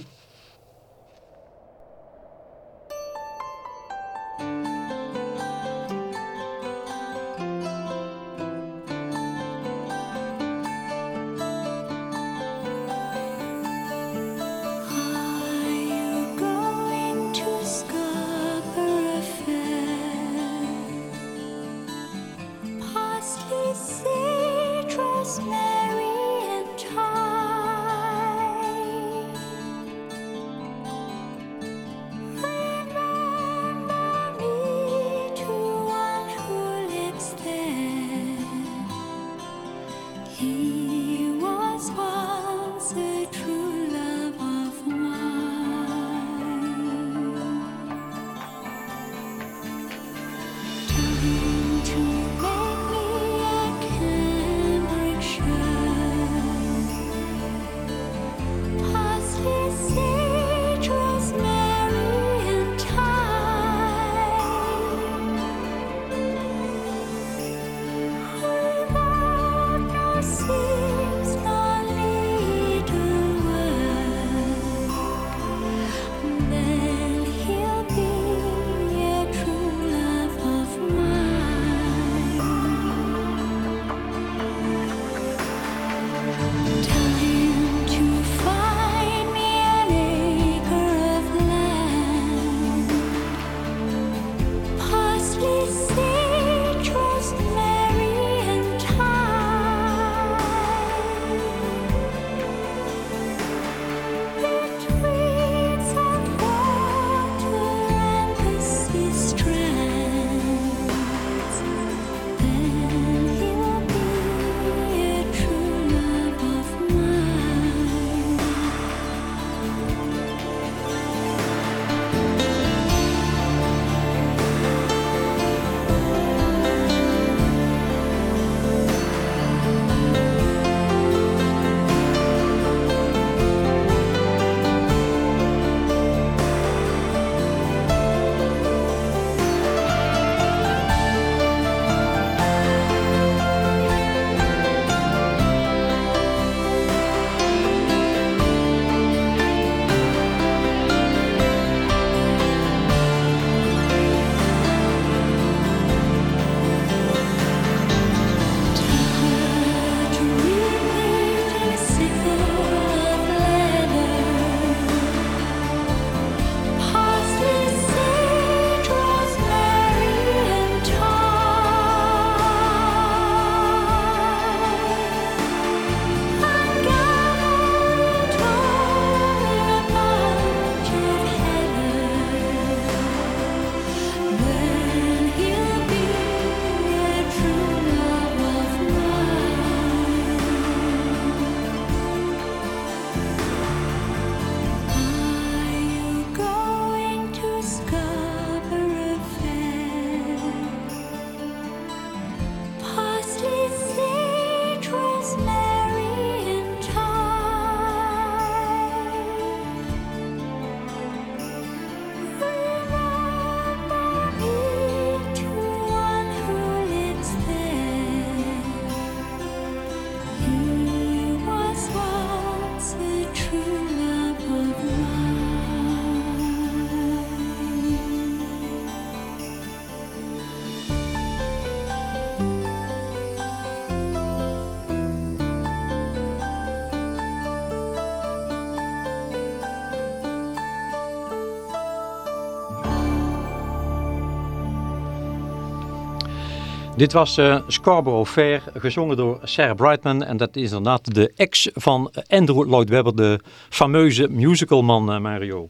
Dit was uh, Scarborough Fair, gezongen door Sarah Brightman. En dat is inderdaad de ex van Andrew Lloyd Webber, de fameuze musicalman uh, Mario.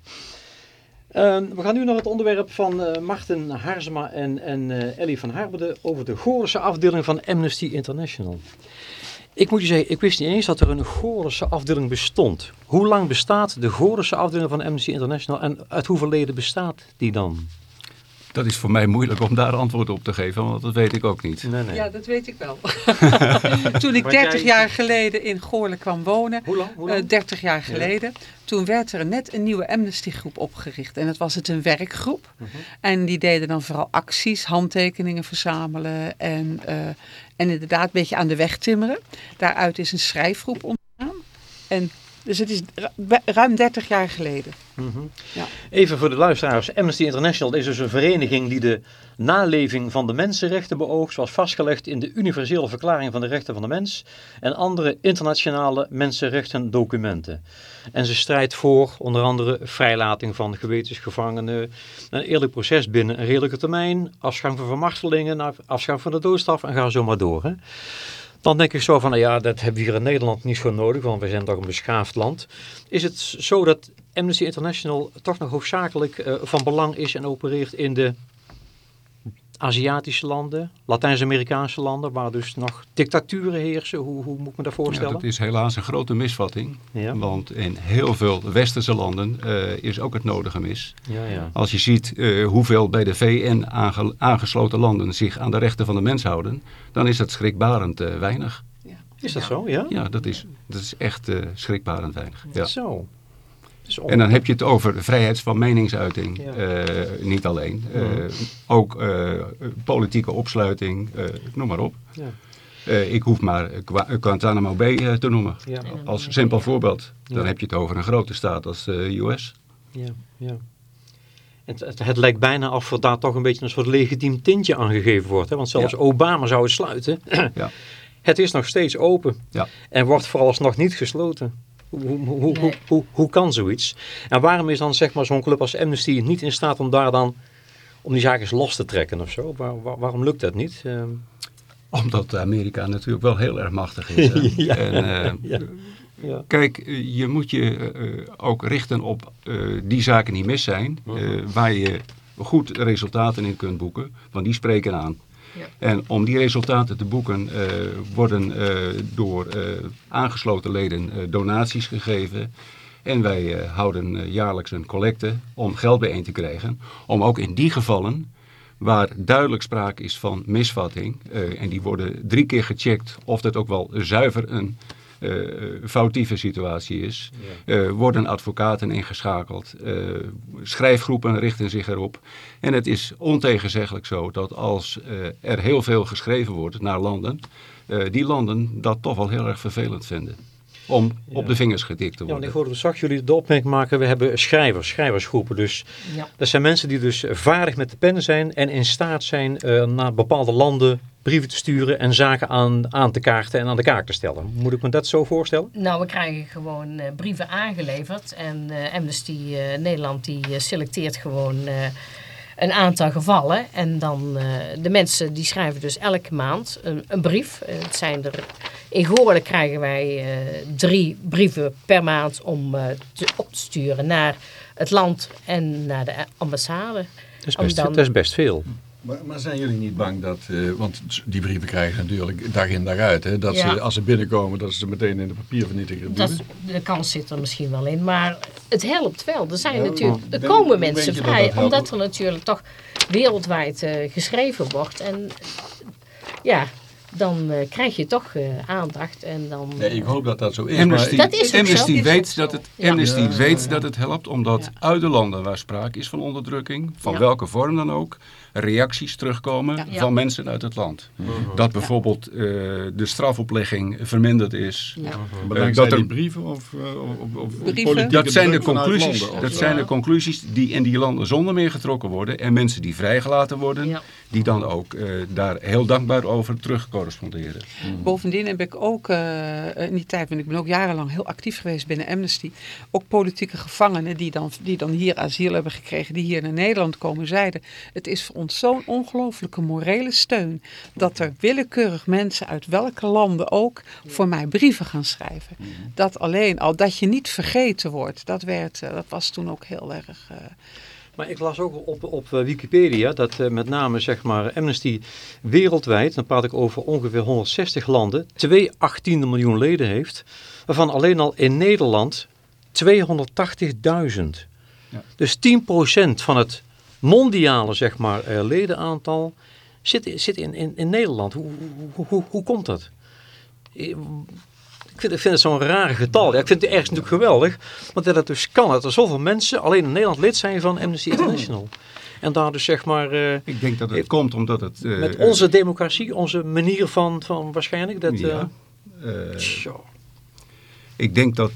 Uh, we gaan nu naar het onderwerp van uh, Martin Harzema en, en Ellie van Harberde over de Goorse afdeling van Amnesty International. Ik moet je zeggen, ik wist niet eens dat er een Goorse afdeling bestond. Hoe lang bestaat de Goorse afdeling van Amnesty International en uit hoeveel leden bestaat die dan? Dat is voor mij moeilijk om daar antwoord op te geven, want dat weet ik ook niet. Nee, nee. Ja, dat weet ik wel. *laughs* toen ik 30 jaar geleden in Goorle kwam wonen, Hoe lang? Hoe lang? Uh, 30 jaar geleden, toen werd er net een nieuwe amnestygroep opgericht. En dat was het een werkgroep. Uh mhm. -huh. En die deden dan vooral acties, handtekeningen verzamelen en, uh, en inderdaad een beetje aan de weg timmeren. Daaruit is een schrijfgroep ontstaan. En dus het is ruim 30 jaar geleden. Mm -hmm. ja. Even voor de luisteraars. Amnesty International is dus een vereniging die de naleving van de mensenrechten beoogt, zoals vastgelegd in de Universele Verklaring van de Rechten van de Mens en andere internationale mensenrechten documenten. En ze strijdt voor onder andere vrijlating van gewetensgevangenen, een eerlijk proces binnen een redelijke termijn, afschaffing van vermachtelingen, afschaffing van de doodstraf en ga zo maar door. Hè. Dan denk ik zo van, nou ja, dat hebben we hier in Nederland niet zo nodig, want we zijn toch een beschaafd land. Is het zo dat Amnesty International toch nog hoofdzakelijk uh, van belang is en opereert in de Aziatische landen, Latijns-Amerikaanse landen, waar dus nog dictaturen heersen. Hoe, hoe moet ik me dat voorstellen? Ja, dat is helaas een grote misvatting. Ja. Want in heel veel westerse landen uh, is ook het nodige mis. Ja, ja. Als je ziet uh, hoeveel bij de VN aange aangesloten landen zich aan de rechten van de mens houden, dan is dat schrikbarend uh, weinig. Is dat zo, ja? Ja, dat is, dat is echt schrikbarend weinig. Ja. Zo. En dan heb je het over vrijheid van meningsuiting, ja. uh, niet alleen. Uh, mm. Ook uh, politieke opsluiting, noem maar op. Ja. ik hoef maar Guantanamo Bay te noemen. Ja. Als simpel voorbeeld. Dan heb je het over een grote staat als de US. Ja, ja. Het, het, het, lijkt bijna of er daar toch een beetje een soort legitiem tintje aangegeven wordt. Hè? Want zelfs Obama zou het sluiten. ja. *clears throat* Het is nog steeds open. Ja. En wordt vooralsnog niet gesloten. Hoe, hoe, nee. hoe, hoe, kan zoiets? En waarom is dan zeg maar zo'n club als Amnesty niet in staat om daar dan om die zaken eens los te trekken of zo? Waar, waar, waarom lukt dat niet? Uh... Omdat Amerika natuurlijk wel heel erg machtig is. *laughs* ja. En, uh, *laughs* ja. Ja. Kijk, je moet je uh, ook richten op die zaken die mis zijn, waar je goed resultaten in kunt boeken, want die spreken aan. En om die resultaten te boeken uh, worden uh, door uh, aangesloten leden donaties gegeven. En wij houden jaarlijks een collecte om geld bijeen te krijgen. Om ook in die gevallen waar duidelijk sprake is van misvatting. en die worden drie keer gecheckt of dat ook wel zuiver een foutieve situatie is. Ja. Uh, worden advocaten ingeschakeld. Uh, schrijfgroepen richten zich erop. En het is ontegenzeggelijk zo dat als er heel veel geschreven wordt naar landen, die landen dat toch wel heel erg vervelend vinden om ja. op de vingers getikt te worden. Ja, ik hoorde straks jullie de opmerking maken, we hebben schrijvers, schrijversgroepen. Dus ja. dat zijn mensen die dus vaardig met de pen zijn en in staat zijn uh, naar bepaalde landen brieven te sturen en zaken aan, aan te kaarten en aan de kaak te stellen. Moet ik me dat zo voorstellen? Nou, we krijgen gewoon uh, brieven aangeleverd en uh, Amnesty Nederland die selecteert gewoon een aantal gevallen. En dan de mensen die schrijven dus elke maand een, een brief. Het zijn er, in Goorlen krijgen wij drie brieven per maand om te, op te sturen naar het land en naar de ambassade. Dat is best, dan, dat is best veel. Maar, maar, zijn jullie niet bang dat, uh, want die brieven krijgen natuurlijk dag in dag uit, hè, dat ja. ze als ze binnenkomen dat ze ze meteen in de papiervernietiger duwen? De kans zit er misschien wel in, maar het helpt wel. Er, zijn ja, natuurlijk, er komen mensen vrij, dat dat omdat er natuurlijk toch wereldwijd uh, geschreven wordt. En ja, dan uh, krijg je toch uh, aandacht. En dan, nee, ik hoop dat dat zo is. Amnesty, dat is Amnesty, weet, dat het, ja. Amnesty ja. weet dat het helpt, omdat uit de landen waar sprake is van onderdrukking, van welke vorm dan ook, reacties terugkomen van mensen uit het land. Dat bijvoorbeeld uh, de strafoplegging verminderd is. Uh, dat er brieven of, of, of brieven? Dat zijn de conclusies. Dat zijn de conclusies die in die landen zonder meer getrokken worden en mensen die vrijgelaten worden, die dan ook daar heel dankbaar over terug corresponderen. Mm. Bovendien heb ik ook in die tijd, want ik ben ook jarenlang heel actief geweest binnen Amnesty, ook politieke gevangenen die dan, die dan hier asiel hebben gekregen, die hier naar Nederland komen, zeiden, het is voor ons zo'n ongelooflijke morele steun dat er willekeurig mensen uit welke landen ook voor mij brieven gaan schrijven. Mhm. Dat alleen al, dat je niet vergeten wordt, dat, werd, dat was toen ook heel erg... Maar ik las ook op, op eh, Wikipedia dat uh, met name zeg maar, Amnesty wereldwijd, dan praat ik over ongeveer 160 landen, 2 18 miljoen leden heeft. Waarvan alleen al in Nederland 280.000. Ja. Dus 10% van het mondiale zeg maar, uh, ledenaantal zit, zit in, in, in Nederland. Hoe, hoe, hoe, hoe komt dat? Ik vind, ik vind het zo'n rare getal. Ja, ik vind het ergens natuurlijk geweldig. Want dat het dus kan. Dat er zoveel mensen alleen in Nederland lid zijn van Amnesty International. En daar dus zeg maar... Uh, ik denk dat het komt omdat het... Uh, met onze democratie, onze manier van, van waarschijnlijk... Dat, ja. Uh, ik denk dat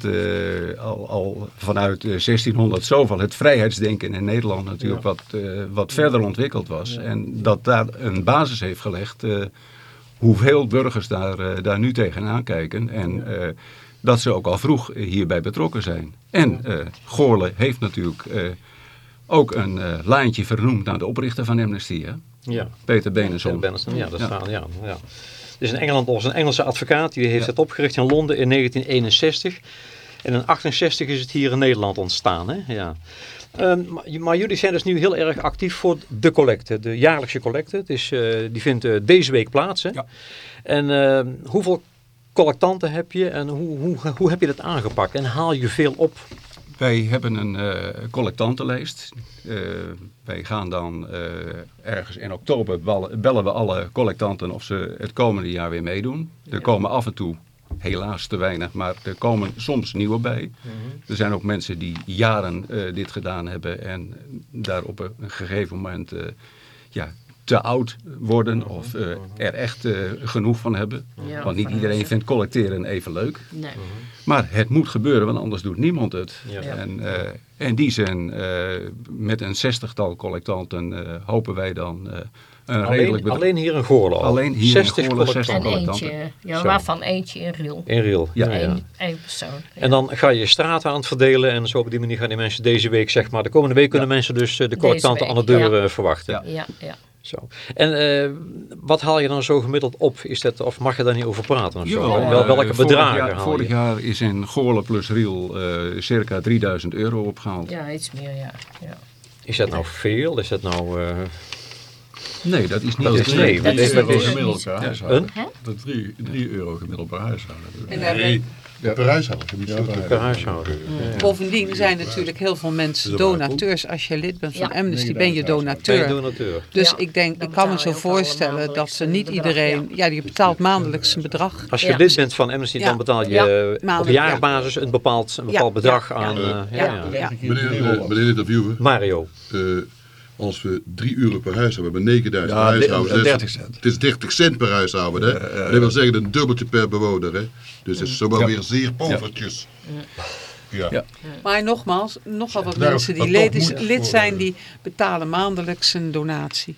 al, al, vanuit 1600 zoveel het vrijheidsdenken in Nederland natuurlijk wat, wat verder ontwikkeld was. En dat daar een basis heeft gelegd hoeveel burgers daar, uh, daar nu tegenaan kijken. En uh, dat ze ook al vroeg hierbij betrokken zijn. En uh, Goorle heeft natuurlijk ook een lijntje vernoemd naar de oprichter van Amnesty. Hè? Ja. Peter Benenson. Peter Benenson, ja, dat ja. Staan, ja, ja. Dus in Engeland was een Engelse advocaat. Die heeft ja. het opgericht in Londen in 1961. En in 68 is het hier in Nederland ontstaan. Hè? Ja. Um, maar jullie zijn dus nu heel erg actief voor de collecte, de jaarlijkse collecte. Het is, uh, die vindt uh, deze week plaats. Hè? Ja. En uh, hoeveel collectanten heb je en hoe, hoe, hoe heb je dat aangepakt? En haal je veel op? Wij hebben een collectantenlijst. wij gaan dan ergens in oktober bellen we alle collectanten of ze het komende jaar weer meedoen. Er komen af en toe helaas te weinig, maar er komen soms nieuwe bij. Mhm. Er zijn ook mensen die jaren uh, dit gedaan hebben en daar op een gegeven moment uh, ja, te oud worden of uh, er echt genoeg van hebben. Ja, want niet iedereen vindt collecteren even leuk. Nee. Maar het moet gebeuren, want anders doet niemand het. Ja. En, en die zijn met een zestigtal collectanten hopen wij dan alleen, alleen hier in Goorlen Alleen hier 60 in Goorlen, 60 En eentje, ja, waarvan eentje in Riel. In Riel, ja. ja. Eén, persoon. En dan ga je straten aan het verdelen en zo op die manier gaan die mensen deze week, zeg maar, de komende week kunnen mensen dus eh, de collectanten aan de deur verwachten. Ja, ja. Zo. En uh, wat haal je dan zo gemiddeld op? Is dat, of mag je daar niet over praten? Of zo? Wel, welke uh, bedragen vorig jaar, vorig jaar is in Goorlen plus Riel uh, circa 3000 euro opgehaald. Ja, iets meer, ja. ja. Is dat nou veel? Is dat nou... Nee, dat is niet dat is, nee, dat is, dat is gemiddeld per huishouden. Dat is 3 euro gemiddeld per huishouden. Nee, ja. per huishouden. Ja, per huishouden. Ja. Bovendien zijn natuurlijk heel veel mensen donateurs. Als je lid bent van Amnesty ben je donateur. donateur. Dus ik denk, ik kan me zo voorstellen dat ze niet iedereen... Ja, je betaalt maandelijks een bedrag. Als je lid bent van Amnesty dan betaal je op jaarbasis een bepaald, een bepaald bedrag aan... Meneer de interviewer. Mario als we drie uren per huis hebben, hebben 9000 ja, huishoudens. 30 cent. Het is 30 cent per huishouden. Hè? Ja, ja, dat wil zeggen een dubbeltje per bewoner. Hè? Dus het is zomaar weer zeer povertjes. Ja. Ja. Maar nogmaals, nogal wat mensen die lid, lid zijn, die betalen maandelijks een donatie.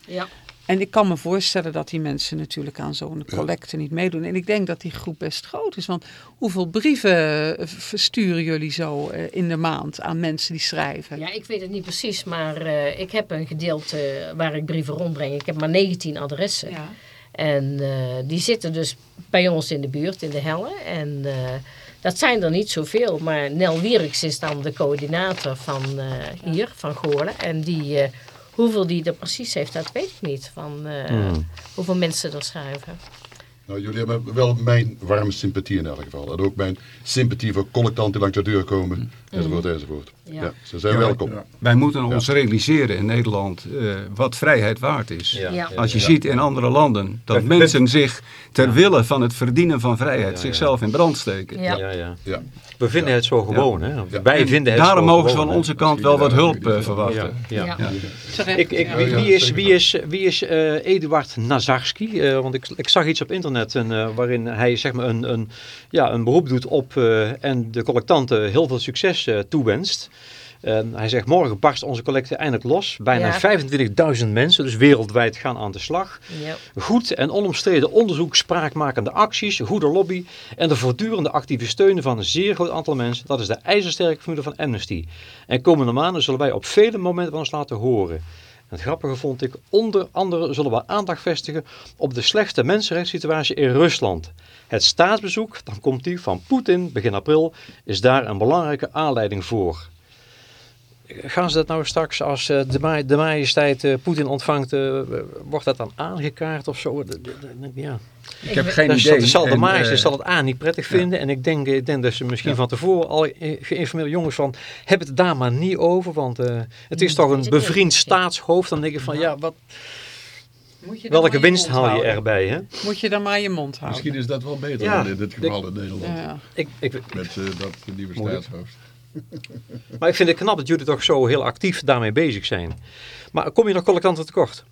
En ik kan me voorstellen dat die mensen natuurlijk aan zo'n collecte niet meedoen. En ik denk dat die groep best groot is. Want hoeveel brieven eh, versturen jullie zo eh, in de maand aan mensen die schrijven? Ja, ik weet het niet precies. Maar uh, ik heb een gedeelte waar ik brieven rondbreng. Ik heb maar 19 adressen. Ja. En uh, die zitten dus bij ons in de buurt, in de Helle. En uh, dat zijn er niet zoveel. Maar Nel Wierks is dan de coördinator van hier, van Goorlen. En die Hoeveel die er precies heeft, dat weet ik niet. Van uh, mm. hoeveel mensen er schrijven. Nou, jullie hebben wel mijn warme sympathie in elk geval. En ook mijn sympathie voor collectanten die langs de deur komen, mm. Enzovoort, enzovoort. Ja. ja ze zijn welkom. Wij moeten ons realiseren in Nederland uh, wat vrijheid waard is. Als je ziet in andere landen dat mensen zich ter wille van het verdienen van vrijheid zichzelf in brand steken. Ja. Ja, ja. We vinden het zo gewoon. Hè? Wij vinden het Daarom mogen ze van onze kant wel wat hulp uh, verwachten. Ja. Ik, ik, wie, is, wie is, wie is uh, Eduard Nazarski? Uh, want ik, ik zag iets op internet en, waarin hij zeg maar, een, een, ja, een beroep doet op en de collectanten heel veel succes toewenst. hij zegt, morgen barst onze collecte eindelijk los. Bijna 25.000 mensen, dus wereldwijd, gaan aan de slag. Goed en onomstreden onderzoek, spraakmakende acties, goede lobby en de voortdurende actieve steun van een zeer groot aantal mensen. Dat is de ijzersterke formule van Amnesty. En komende maanden zullen wij op vele momenten van ons laten horen. Het grappige vond ik, onder andere zullen we aandacht vestigen op de slechte mensenrechtssituatie in Rusland. Het staatsbezoek, dan komt die, van Poetin begin april, is daar een belangrijke aanleiding voor. Gaan ze dat nou straks als eh, de, de majesteit uh, Poetin ontvangt, uh, wordt dat dan aangekaart of zo? Ja. Ik heb geen dus, idee. Zal de majesteit zal het A niet prettig vinden. En ik denk, ik denk dat ze misschien van tevoren al geïnformeerde jongens van, heb het daar maar niet over. Want het is toch een bevriend staatshoofd. Dan denk ik van, ja, wat... Welke winst haal je erbij? Hè? Moet je dan maar je mond houden. Misschien is dat wel beter dan in dit geval in Nederland. Ja. Ik, ik, Met dat nieuwe staatshoofd. *laughs* maar ik vind het knap dat jullie toch zo heel actief daarmee bezig zijn. Maar kom je nog collectanten tekort?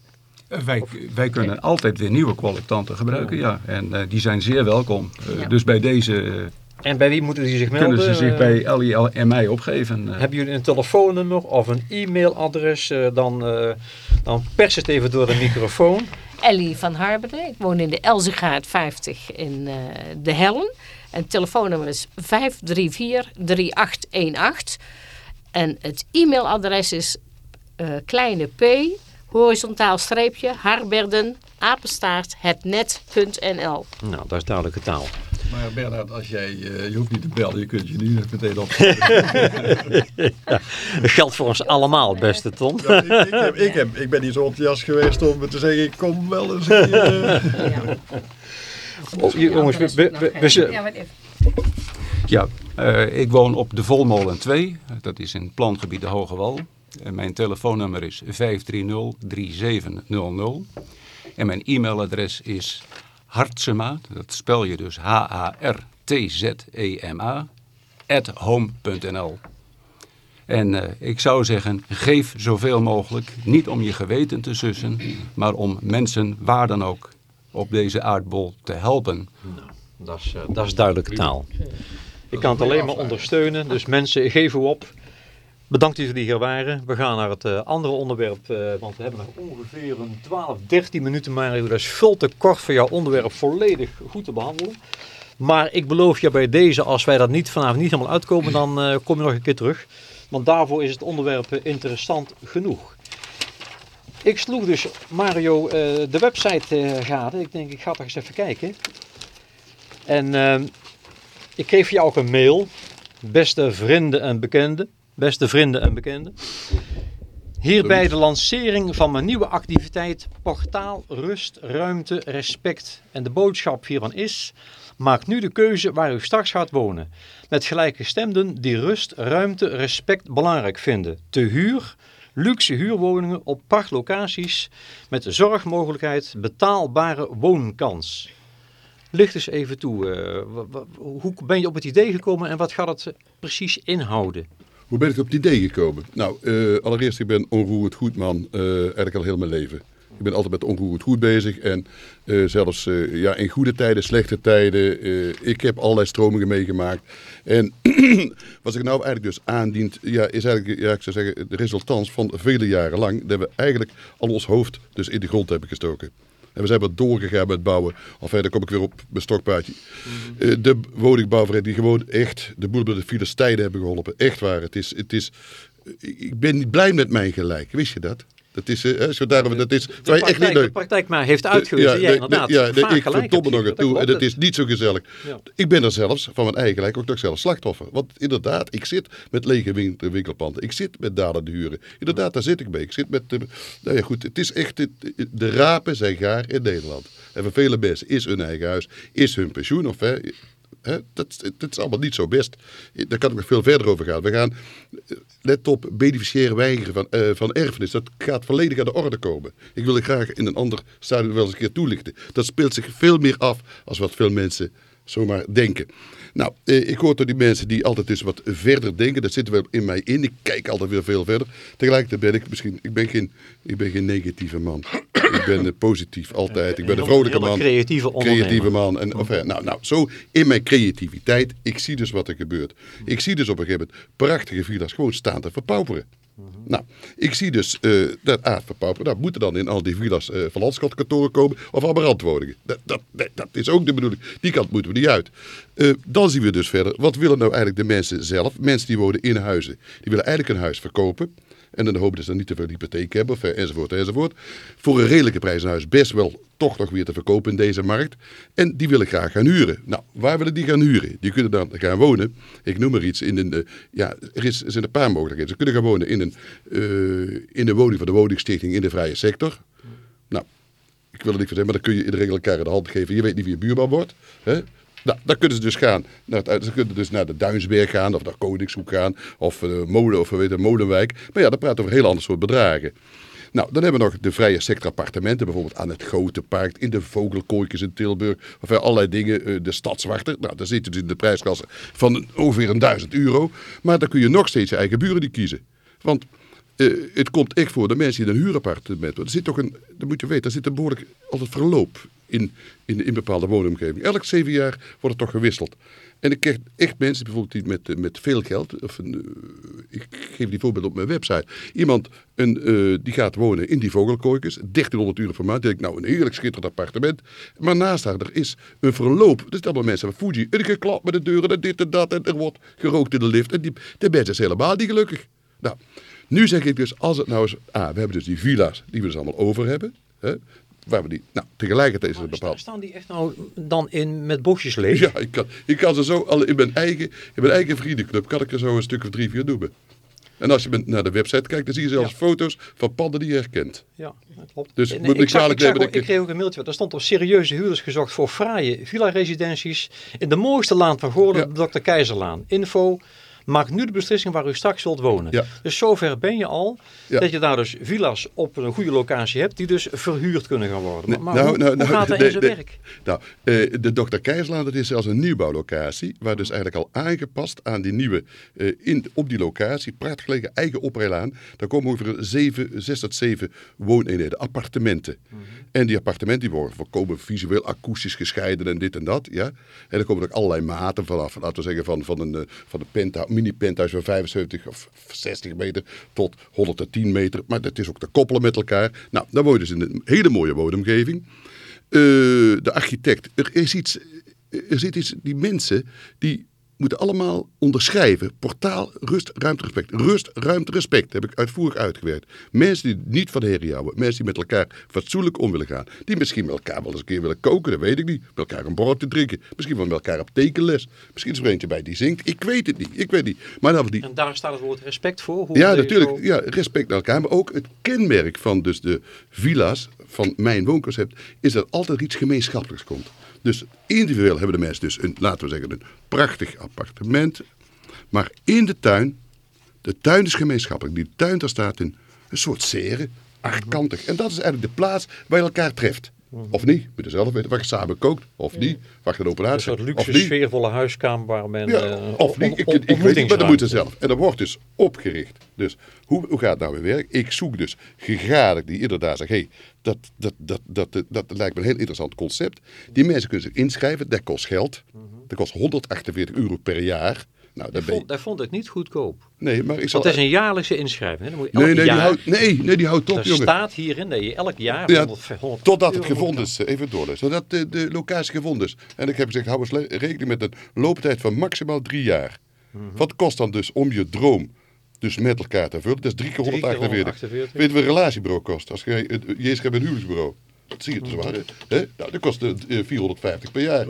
Eh, wij, wij kunnen altijd weer nieuwe collectanten gebruiken, ja. En uh, die zijn zeer welkom. Uh, Dus bij deze... Uh, en bij wie moeten die zich melden? Kunnen ze zich bij Ellie en mij opgeven. Hebben jullie een telefoonnummer of een e-mailadres? dan, dan pers het even door de microfoon. Ellie van Harberen. Ik woon in de Elzegaard 50 in De Hellen. En het telefoonnummer is 534-3818. En het e-mailadres is uh, kleine p, horizontaal streepje, harberden, apenstaart, hetnet.nl. Nou, dat is duidelijke taal. Maar Bernhard, als jij, uh, je hoeft niet te bellen, je kunt je nu meteen op. ja, *laughs* dat geldt voor ons allemaal, beste Tom. Ja, ik, ik, heb, ik, heb, ik ben niet zo enthousiast geweest om te zeggen, ik kom wel eens een keer. Ja. Oh, jongens, we, we, we, ja, wat even. Ja, uh, ik woon op de Volmolen 2. Dat is in het plangebied de Hoge Wal. En mijn telefoonnummer is 530-3700. En mijn e-mailadres is hartsema, dat spel je dus H-A-R-T-Z-E-M-A, at home.nl. En uh, ik zou zeggen, geef zoveel mogelijk, niet om je geweten te sussen, maar om mensen waar dan ook op deze aardbol te helpen. Nou, dat is, uh, dat is duidelijke taal. Ik kan het alleen maar ondersteunen, dus mensen geven op. Bedankt dat jullie hier waren. We gaan naar het uh, andere onderwerp, uh, want we hebben nog ongeveer een 12, 13 minuten Mario. Dat is veel te kort voor jouw onderwerp volledig goed te behandelen. Maar ik beloof je bij deze, als wij dat niet vanavond niet helemaal uitkomen, dan uh, kom je nog een keer terug. Want daarvoor is het onderwerp interessant genoeg. Ik sloeg dus Mario de website gade. Ik denk, ik ga toch eens even kijken. En ik geef je ook een mail. Beste vrienden en bekenden. Beste vrienden en bekenden. Hierbij de lancering van mijn nieuwe activiteit Portaal Rust, Ruimte, Respect. En de boodschap hiervan is... Maak nu de keuze waar u straks gaat wonen. Met gelijkgestemden die rust, ruimte, respect belangrijk vinden. Te huur, luxe huurwoningen op prachtlocaties met zorgmogelijkheid, betaalbare woonkans. Licht eens even toe. Uh, hoe ben je op het idee gekomen en wat gaat het precies inhouden? Hoe ben ik op het idee gekomen? Nou, uh, allereerst, ik ben onroerend goedman uh, eigenlijk al heel mijn leven. Ik ben altijd met onroerend goed bezig en uh, zelfs ja, in goede tijden, slechte tijden. ik heb allerlei stromingen meegemaakt. En *clears throat* wat ik nou eigenlijk dus aandient, ja, is eigenlijk, ja, ik zou zeggen, de resultans van vele jaren lang. Dat we eigenlijk al ons hoofd dus in de grond hebben gestoken. En we zijn wat doorgegaan met bouwen. Of daar kom ik weer op mijn stokpaardje. Mm -hmm. de woningbouwvereniging die gewoon echt de boel bij de Filistijnen hebben geholpen. Echt waar. Het is, het is, ik ben niet blij met mijn gelijk. Wist je dat? Dat is, uh, als daarom, dat is de praktijk, echt niet leuk. De praktijk maar heeft uitgewezen. Ja, inderdaad. Ja, ik verdomme nog het toe. En dat is niet zo gezellig. Ja. Ik ben er zelfs, van mijn eigen gelijk, ook toch zelf slachtoffer. Want inderdaad, ik zit met lege winkelpanden. Ik zit met dalende huren. Inderdaad, daar zit ik mee. Ik zit met, de, nou ja goed, het is echt, de rapen zijn gaar in Nederland. En voor vele mensen is hun eigen huis, is hun pensioen of hè, dat, is allemaal niet zo best. Daar kan ik nog veel verder over gaan. We gaan, eh, let op, beneficiëren weigeren van, uh, van erfenis. Dat gaat volledig aan de orde komen. Ik wil het graag in een ander stadium wel eens een keer toelichten. Dat speelt zich veel meer af als wat veel mensen zomaar denken. Nou, eh, ik hoor door die mensen die altijd dus wat verder denken. Dat zit wel in mij in. Ik kijk altijd weer veel verder. Tegelijkertijd ben ik misschien, ik ben geen, ik ben geen negatieve man. ik ben uh, positief altijd. Ik ben een vrolijke man. creatieve Creatieve man. En, of, nou, nou, zo in mijn creativiteit. Ik zie dus wat er gebeurt. Ik zie dus op een gegeven moment prachtige villa's gewoon staan te verpauperen. Nou, ik zie dus uh, dat aardverpauperen. Dat moeten dan in al die villa's uh, van komen of aberrantwoningen. Dat, dat, dat, is ook de bedoeling. Die kant moeten we niet uit. Uh, dan zien we dus verder, wat willen nou eigenlijk de mensen zelf? Mensen die wonen in huizen. Die willen eigenlijk een huis verkopen. En dan hopen ze dan niet te veel hypotheek hebben, of, enzovoort, enzovoort. Voor een redelijke prijs een huis best wel toch nog weer te verkopen in deze markt. En die willen graag gaan huren. Nou, waar willen die gaan huren? Die kunnen dan gaan wonen. Ik noem maar iets. In een, uh, ja, er, is, er zijn een paar mogelijkheden. Ze kunnen gaan wonen in een, uh, in de woning van de woningstichting in de vrije sector. Nou, ik wil het niet vertellen, maar dan kun je in de regel elkaar in de hand geven. Je weet niet wie je buurman wordt. Hè? Nou, dan kunnen ze dus gaan. Naar het, ze kunnen dus naar de Duinsberg gaan, of naar Koningshoek gaan, of uh, Molen, of weet Molenwijk. Maar ja, dan praten we over heel ander soort bedragen. Nou, dan hebben we nog de vrije sector appartementen, bijvoorbeeld aan het Grote Park, in de Vogelkooikjes in Tilburg, of allerlei dingen, de Stadswachter. Nou, daar zitten dus in de prijsklasse van ongeveer een duizend euro. Maar dan kun je nog steeds je eigen buren die kiezen. Want het komt echt voor de mensen die een huurappartement. Er zit toch een, dat moet je weten, er zit een behoorlijk altijd verloop in, in, in bepaalde woonomgeving. Elk zeven jaar wordt het toch gewisseld. En ik krijg echt mensen bijvoorbeeld die met, met veel geld, of een, uh, ik geef die voorbeeld op mijn website. Iemand een, uh, die gaat wonen in die vogelkooikers, 1300 uur per maand. Die denkt, nou een heerlijk schitterend appartement. Maar naast haar, er is een verloop. Dus allemaal mensen van Fuji, en geklapt met de deuren en dit en dat. En er wordt gerookt in de lift. En die, de mensen zijn helemaal niet gelukkig. Nou, nu zeg ik dus, als het nou eens... Ah, we hebben dus die villa's die we dus allemaal over hebben. Hè, waar we die, nou, tegelijkertijd is het bepaald. Staan die echt nou dan in met bosjes leeg? Ja, ik kan, ik kan ze zo, al in mijn, eigen, in mijn eigen vriendenclub, kan ik er zo een stuk of drie, vier noemen. En als je naar de website kijkt, dan zie je zelfs ja. foto's van panden die je herkent. Ja, dat klopt. Dus en, moet ik, zag, ik, zag ook, ik kreeg ook een mailtje, daar stond op serieuze huurders gezocht voor fraaie villa-residenties in de mooiste laan van Goorlen, ja. Dr. Keizerlaan. Info Maak nu de beslissing waar u straks wilt wonen. Ja. Dus zover ben je al ja. dat je daar dus villa's op een goede locatie hebt die dus verhuurd kunnen gaan worden. Maar, maar nou, hoe, nou, hoe nou, gaat dat de, in zijn de, werk? Nou, uh, de Dr. Keizerslaan, dat is zelfs een nieuwbouwlocatie, waar dus eigenlijk al aangepast aan die nieuwe, uh, in, op die locatie, prachtig gelegen eigen oprijlaan, daar komen ongeveer 7, 6 tot 7 wooneenheden, appartementen. Mm -hmm. En die appartementen die worden voorkomen visueel akoestisch gescheiden en dit en dat. Ja? En er komen ook allerlei maten vanaf, laten we zeggen van, van een, van een penthouse, mini-penthouse van 75 of 60 meter tot 110 meter. Maar dat is ook te koppelen met elkaar. Nou, dan woon je dus in een hele mooie woonomgeving. Uh, de architect, er is iets, er zit iets, die mensen die moeten allemaal onderschrijven. Portaal, rust, ruimte, respect. Rust, ruimte, respect. heb ik uitvoerig uitgewerkt. Mensen die niet van de herrie houden. Mensen die met elkaar fatsoenlijk om willen gaan. Die misschien met elkaar wel eens een keer willen koken, dat weet ik niet. Met elkaar een borrel te drinken. Misschien wel met elkaar op tekenles. Misschien is er eentje bij die zingt. Ik weet het niet. Ik weet niet. Maar dan die... En daar staat het woord respect voor? Hoe ja, natuurlijk. Zo... Ja, respect naar elkaar. Maar ook het kenmerk van dus de villa's, van mijn woonconcept, is dat altijd iets gemeenschappelijks komt. Dus individueel hebben de mensen dus een, laten we zeggen, een prachtig appartement. Maar in de tuin, de tuin is gemeenschappelijk. Die tuin, daar staat een, een soort serre, achtkantig. En dat is eigenlijk de plaats waar je elkaar treft. Of niet, moet je zelf weten, waar je samen kookt. Of niet, waar je open Een soort luxe, sfeervolle huiskamer waar men... Ja, uh, of niet, ik, ik, ik weet niet, maar dat moet je zelf. En dat wordt dus opgericht. Dus hoe, hoe gaat het nou weer werken? Ik zoek dus gegadigd die inderdaad zeggen, hé, hey, dat, dat, dat, dat, dat, dat lijkt me een heel interessant concept. Die mensen kunnen zich inschrijven, dat kost geld. Dat kost 148 euro per jaar. Nou, dat, vond, dat vond ik niet goedkoop. Nee, maar ik zal... Want het is een jaarlijkse inschrijving. Hè? Dan moet je nee, nee, jaar... die houdt, nee, nee, die houdt op, er jongen. staat hierin dat je elk jaar... 100, 100 totdat het gevonden is, even doorlezen. Zodat de, de locatie gevonden is. En ik heb gezegd, hou eens rekening met een looptijd van maximaal drie jaar. Mm -hmm. Wat kost dan dus om je droom dus met elkaar te vullen? Dat is 3 keer 148. 148. Weet je wat een relatiebureau kost? Als je, je hebt een huwelijksbureau. Dat zie je te zwaar. Hè? Nou, dat kost uh, 450 per jaar.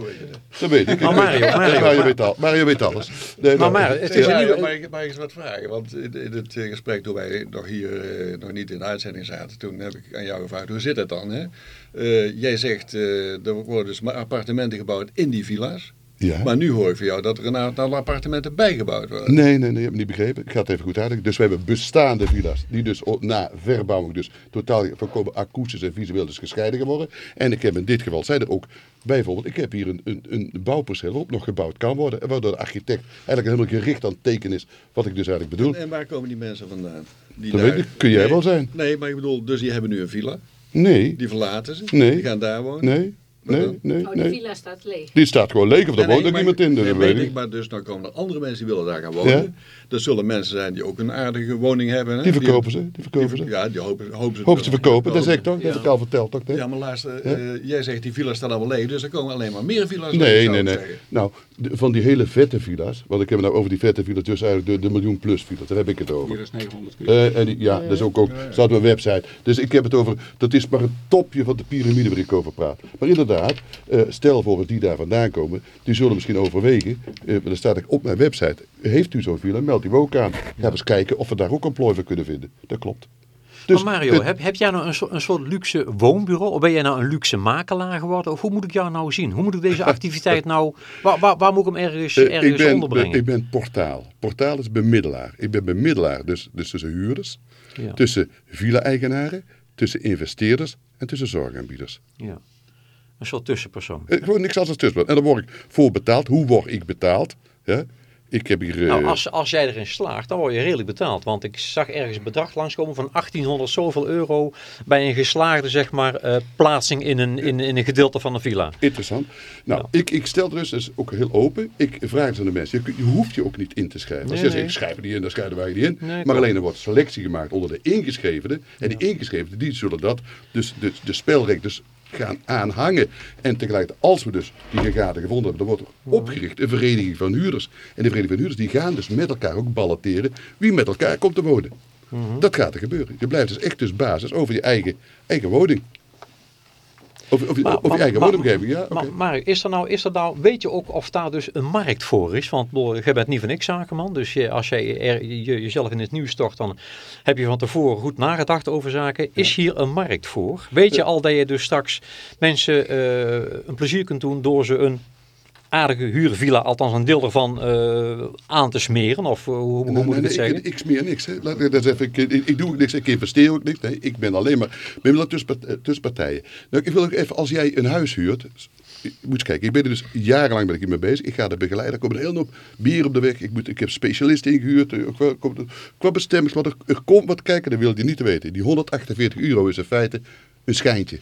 Dat weet ik. Maar Mario, Mario, Mario, weet, al, Mario weet alles. Nee, maar, maar het is nieuwe... mag, ik, mag ik eens wat vragen? Want in, in het gesprek toen wij nog hier uh, nog niet in de uitzending zaten, toen heb ik aan jou gevraagd, hoe zit het dan? Hè? Uh, jij zegt, uh, er worden dus appartementen gebouwd in die villa's. Ja. Maar nu hoor ik van jou dat er een aantal appartementen bijgebouwd worden. Nee, nee, nee, je hebt niet begrepen. Ik ga het even goed uitleggen. Dus we hebben bestaande villa's die dus na verbouwing dus totaal voorkomen akoestisch en visueel dus gescheiden geworden. En ik heb in dit geval, zijn er ook bijvoorbeeld, ik heb hier een, een, een bouwperceel waarop nog gebouwd kan worden. En waardoor de architect eigenlijk helemaal gericht aan het tekenen is wat ik dus eigenlijk bedoel. En, waar komen die mensen vandaan? Die dat weet ik, kun jij wel zijn. Nee, maar ik bedoel, dus die hebben nu een villa? Nee. Die verlaten ze? Nee. Die gaan daar wonen? Nee. Nee, nee, oh, die villa staat leeg. Die staat gewoon leeg, of daar woont ook niemand in. Dat weet ik. Maar dus dan komen er andere mensen die willen daar gaan wonen. Ja? Er zullen mensen zijn die ook een aardige woning hebben. Hè? Die verkopen ze. Die verkopen ze. Ja, die hopen, hopen ze, hopen ze verkopen. Dat zeg ik toch. Dat heb ik al verteld. Toch, ja, maar laatst, uh, jij zegt die villa's staan allemaal leeg. Dus er komen alleen maar meer villa's Nee, nee, nee. Nou, van die hele vette villa's. Want ik heb het nou over die vette villa's. Dus eigenlijk de, de miljoen plus villa's. Daar heb ik het over. Hier is 900 uh, en die, Ja, dat is ook, ook staat op mijn website. Dus ik heb het over. Dat is maar het topje van de piramide waar ik over praat. Maar inderdaad. Uh, stel voor die daar vandaan komen, die zullen misschien overwegen, uh, dan staat ik op mijn website, heeft u zo'n villa, meld die ook aan. Ga eens kijken of we daar ook een plooi voor kunnen vinden. Dat klopt. Dus, maar Mario, heb, heb jij nou een soort, een soort luxe woonbureau? Of ben jij nou een luxe makelaar geworden? Of hoe moet ik jou nou zien? Hoe moet ik deze *laughs* activiteit nou... Waar, waar, waar moet ik hem ergens, uh, ergens ik ben, onderbrengen? Ik ben portaal. Portaal is bemiddelaar. Ik ben bemiddelaar dus, dus tussen huurders, ja. tussen villa-eigenaren, tussen investeerders en tussen zorgaanbieders. Ja. Een soort tussenpersoon. Ik gewoon niks als een tussenpersoon. En dan word ik voor betaald. Hoe word ik betaald? Ja? Ik heb hier, nou, als, als jij erin slaagt, dan word je redelijk betaald. Want ik zag ergens een bedrag langskomen van 1800 zoveel euro bij een geslaagde zeg maar, uh, plaatsing in een, in, in een gedeelte van een villa. Interessant. Nou, Ik, ik stel dus, dus ook heel open. Ik vraag het aan de mensen. Je, je, hoeft je ook niet in te schrijven. Als je nee. zegt, schrijven die in, dan schrijven wij die in. Nee, maar alleen er wordt selectie gemaakt onder de ingeschrevenen. En ja. die ingeschrevenen, die zullen dat, dus de, de spelrecht, dus gaan aanhangen. En tegelijkertijd, als we dus die gegaten gevonden hebben, dan wordt er opgericht een vereniging van huurders. En die vereniging van huurders die gaan dus met elkaar ook balloteren wie met elkaar komt te wonen. Dat gaat er gebeuren. Je blijft dus echt dus basis over je eigen, eigen woning. Of, of, maar, of je eigen woonomgeving, ja. Maar, maar, is er nou, is er nou, weet je ook of daar dus een markt voor is? Want je bent niet van niks zakenman, dus je, als jij er, je, jezelf in het nieuws stort, dan heb je van tevoren goed nagedacht over zaken. Is hier een markt voor? Weet je al dat je dus straks mensen uh, een plezier kunt doen door ze een aardige huurvilla, althans een deel ervan, uh, aan te smeren? Of uh, hoe, hoe nee, moet ik het zeggen? Ik, ik, smeer niks. Hè. Laat ik, dat even, ik, ik, ik, doe niks, ik investeer ook niks. Nee, ik ben alleen maar ben wel tussen, tussen partijen. Nou, ik wil ook even, als jij een huis huurt, je moet eens kijken, ik ben er dus jarenlang ben ik hiermee bezig. Ik ga er begeleiden. Er komen een hele hoop bier op de weg. Ik, moet, ik heb specialisten ingehuurd. Qua, qua bestemming, wat er, er komt wat kijken, dat wil je niet te weten. Die 148 euro is in feite een schijntje.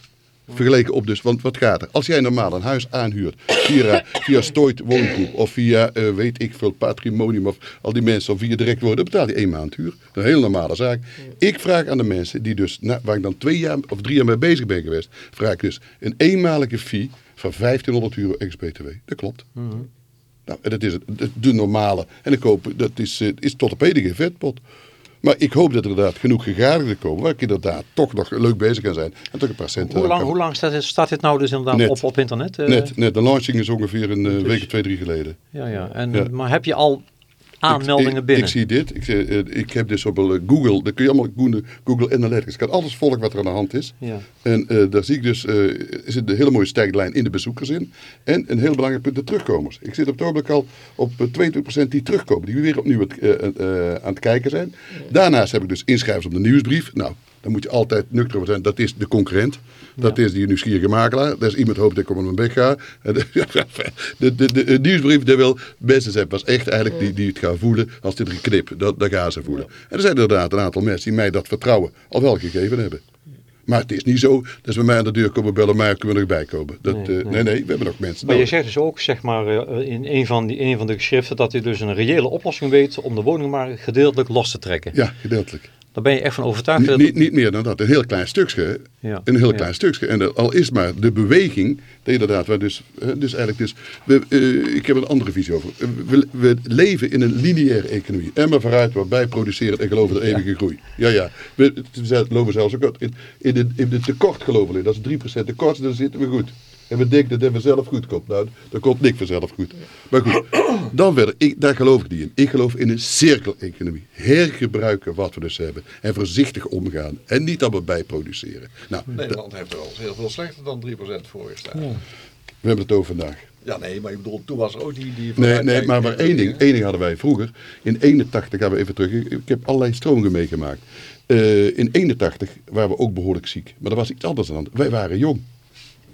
Vergeleken op dus, want wat gaat er? Als jij normaal een huis aanhuurt via, via Stoit Woongroep of via, uh, weet ik veel, Patrimonium of al die mensen, of via direct worden, betaal je één maand huur. een hele normale zaak. Ik vraag aan de mensen die dus, nou, waar ik dan twee jaar of drie jaar mee bezig ben geweest, vraag ik dus een eenmalige fee van 1500 euro ex-BTW. Dat klopt. Mm -hmm. Nou, en dat is het, de normale. En ik hoop, dat is, uh, is tot op heden vetpot. Maar ik hoop dat er inderdaad genoeg gegadigden komen waar ik inderdaad toch nog leuk bezig kan zijn. En toch een paar centen Hoe lang, hoe lang staat, dit, staat dit nou dus inderdaad net, op, op internet? Uh, net, net, de launching is ongeveer een uh, week, twee, drie geleden. Ja, ja. En, ja. Maar heb je al aanmeldingen ik, binnen? Ik, zie dit. Ik, uh, ik heb dus op Google, daar kun je allemaal Google, Google Analytics. Ik kan alles volgen wat er aan de hand is. Ja. En uh, daar zie ik dus, uh, zit een hele mooie stijglijn in de bezoekers in. En een heel belangrijk punt, de terugkomers. Ik zit op het ogenblik al op 22% die terugkomen. Die weer opnieuw aan het kijken zijn. Daarnaast heb ik dus inschrijvers op de nieuwsbrief. Nou, dan moet je altijd nuchter over zijn. Dat is de concurrent. Dat ja. is die nieuwsgierige makelaar. Dat is iemand hoopt dat ik op mijn bek ga. *laughs* De, de, de, de, nieuwsbrief, dat wil mensen zijn pas echt eigenlijk die, die het gaan voelen als dit een knip. Dat, dat gaan ze voelen. En er zijn inderdaad een aantal mensen die mij dat vertrouwen al wel gegeven hebben. Maar het is niet zo dat ze bij mij aan de deur komen bellen, maar kunnen we erbij komen. Dat, nee, uh, nee. nee, we hebben nog mensen Maar nodig. je zegt dus ook, zeg maar, in een van, die, een van de geschriften, dat je dus een reële oplossing weet om de woningmarkt gedeeltelijk los te trekken. Ja, gedeeltelijk. Daar ben je echt van overtuigd. Niet, niet, niet meer dan dat. Een heel klein stukje. Ja. Een heel ja. klein stukje. En al is maar de beweging. Inderdaad, waar dus, dus eigenlijk dus. We, uh, ik heb een andere visie over. We, we, leven in een lineaire economie. En maar vooruit, waarbij produceren en geloven de eeuwige ja. groei. Ja, ja. We, we geloven zelfs ook in, in, de, in de tekort geloven. Dat is 3% tekort, dan zitten we goed. En we denken dat het vanzelf goed komt. Nou, dat komt niks vanzelf goed. Maar goed, dan verder, ik, daar geloof ik niet in. Ik geloof in een cirkeleconomie. Hergebruiken wat we dus hebben. En voorzichtig omgaan. En niet allemaal bijproduceren. Nou, Nederland heeft er al heel veel slechter dan 3% voor gestaan. Ja. We hebben het over vandaag. Ja, nee, maar ik bedoel, toen was er ook die... die nee, nee, maar, maar één ding, één ding hadden wij vroeger. In 81 gaan we even terug. Ik, heb allerlei stromingen meegemaakt. Uh, in 81 waren we ook behoorlijk ziek. Maar er was iets anders aan. Wij waren jong.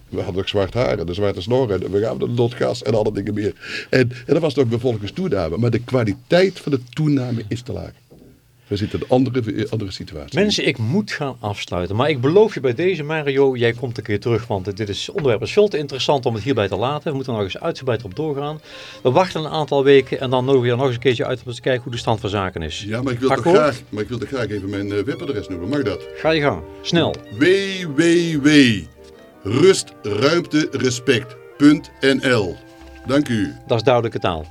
We hadden ook zwart haar de zwarte snor en we gaven de lotgas en alle dingen meer. En, en dat was toch bevolkingstoename. Maar de kwaliteit van de toename is te laag. We zitten in een andere, andere situatie. Mensen, ik moet gaan afsluiten. Maar ik beloof je bij deze, Mario, jij komt een keer terug. Want dit is, onderwerp is veel te interessant om het hierbij te laten. We moeten er nog eens uitgebreid op doorgaan. We wachten een aantal weken en dan nodigen we nog eens een keertje uit om te kijken hoe de stand van zaken is. Ja, maar ik wil, toch graag, maar ik wil toch graag even mijn uh, webadres noemen. Mag dat? Ga je gang. Snel. www.rustruimterespect.nl Dank u. Dat is duidelijke taal.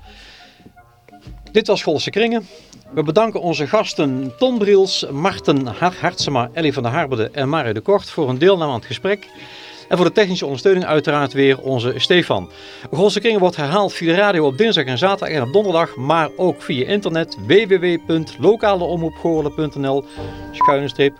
Dit was Golse Kringen. We bedanken onze gasten Tom Briels, Marten Hartsema, Ellie van der Harberde en Mario de Kort voor een deelname aan het gesprek. En voor de technische ondersteuning uiteraard weer onze Stefan. Golse Kringen wordt herhaald via de radio op dinsdag en zaterdag en op donderdag, maar ook via internet www.lokaleomroepgoorlen.nl schuine streep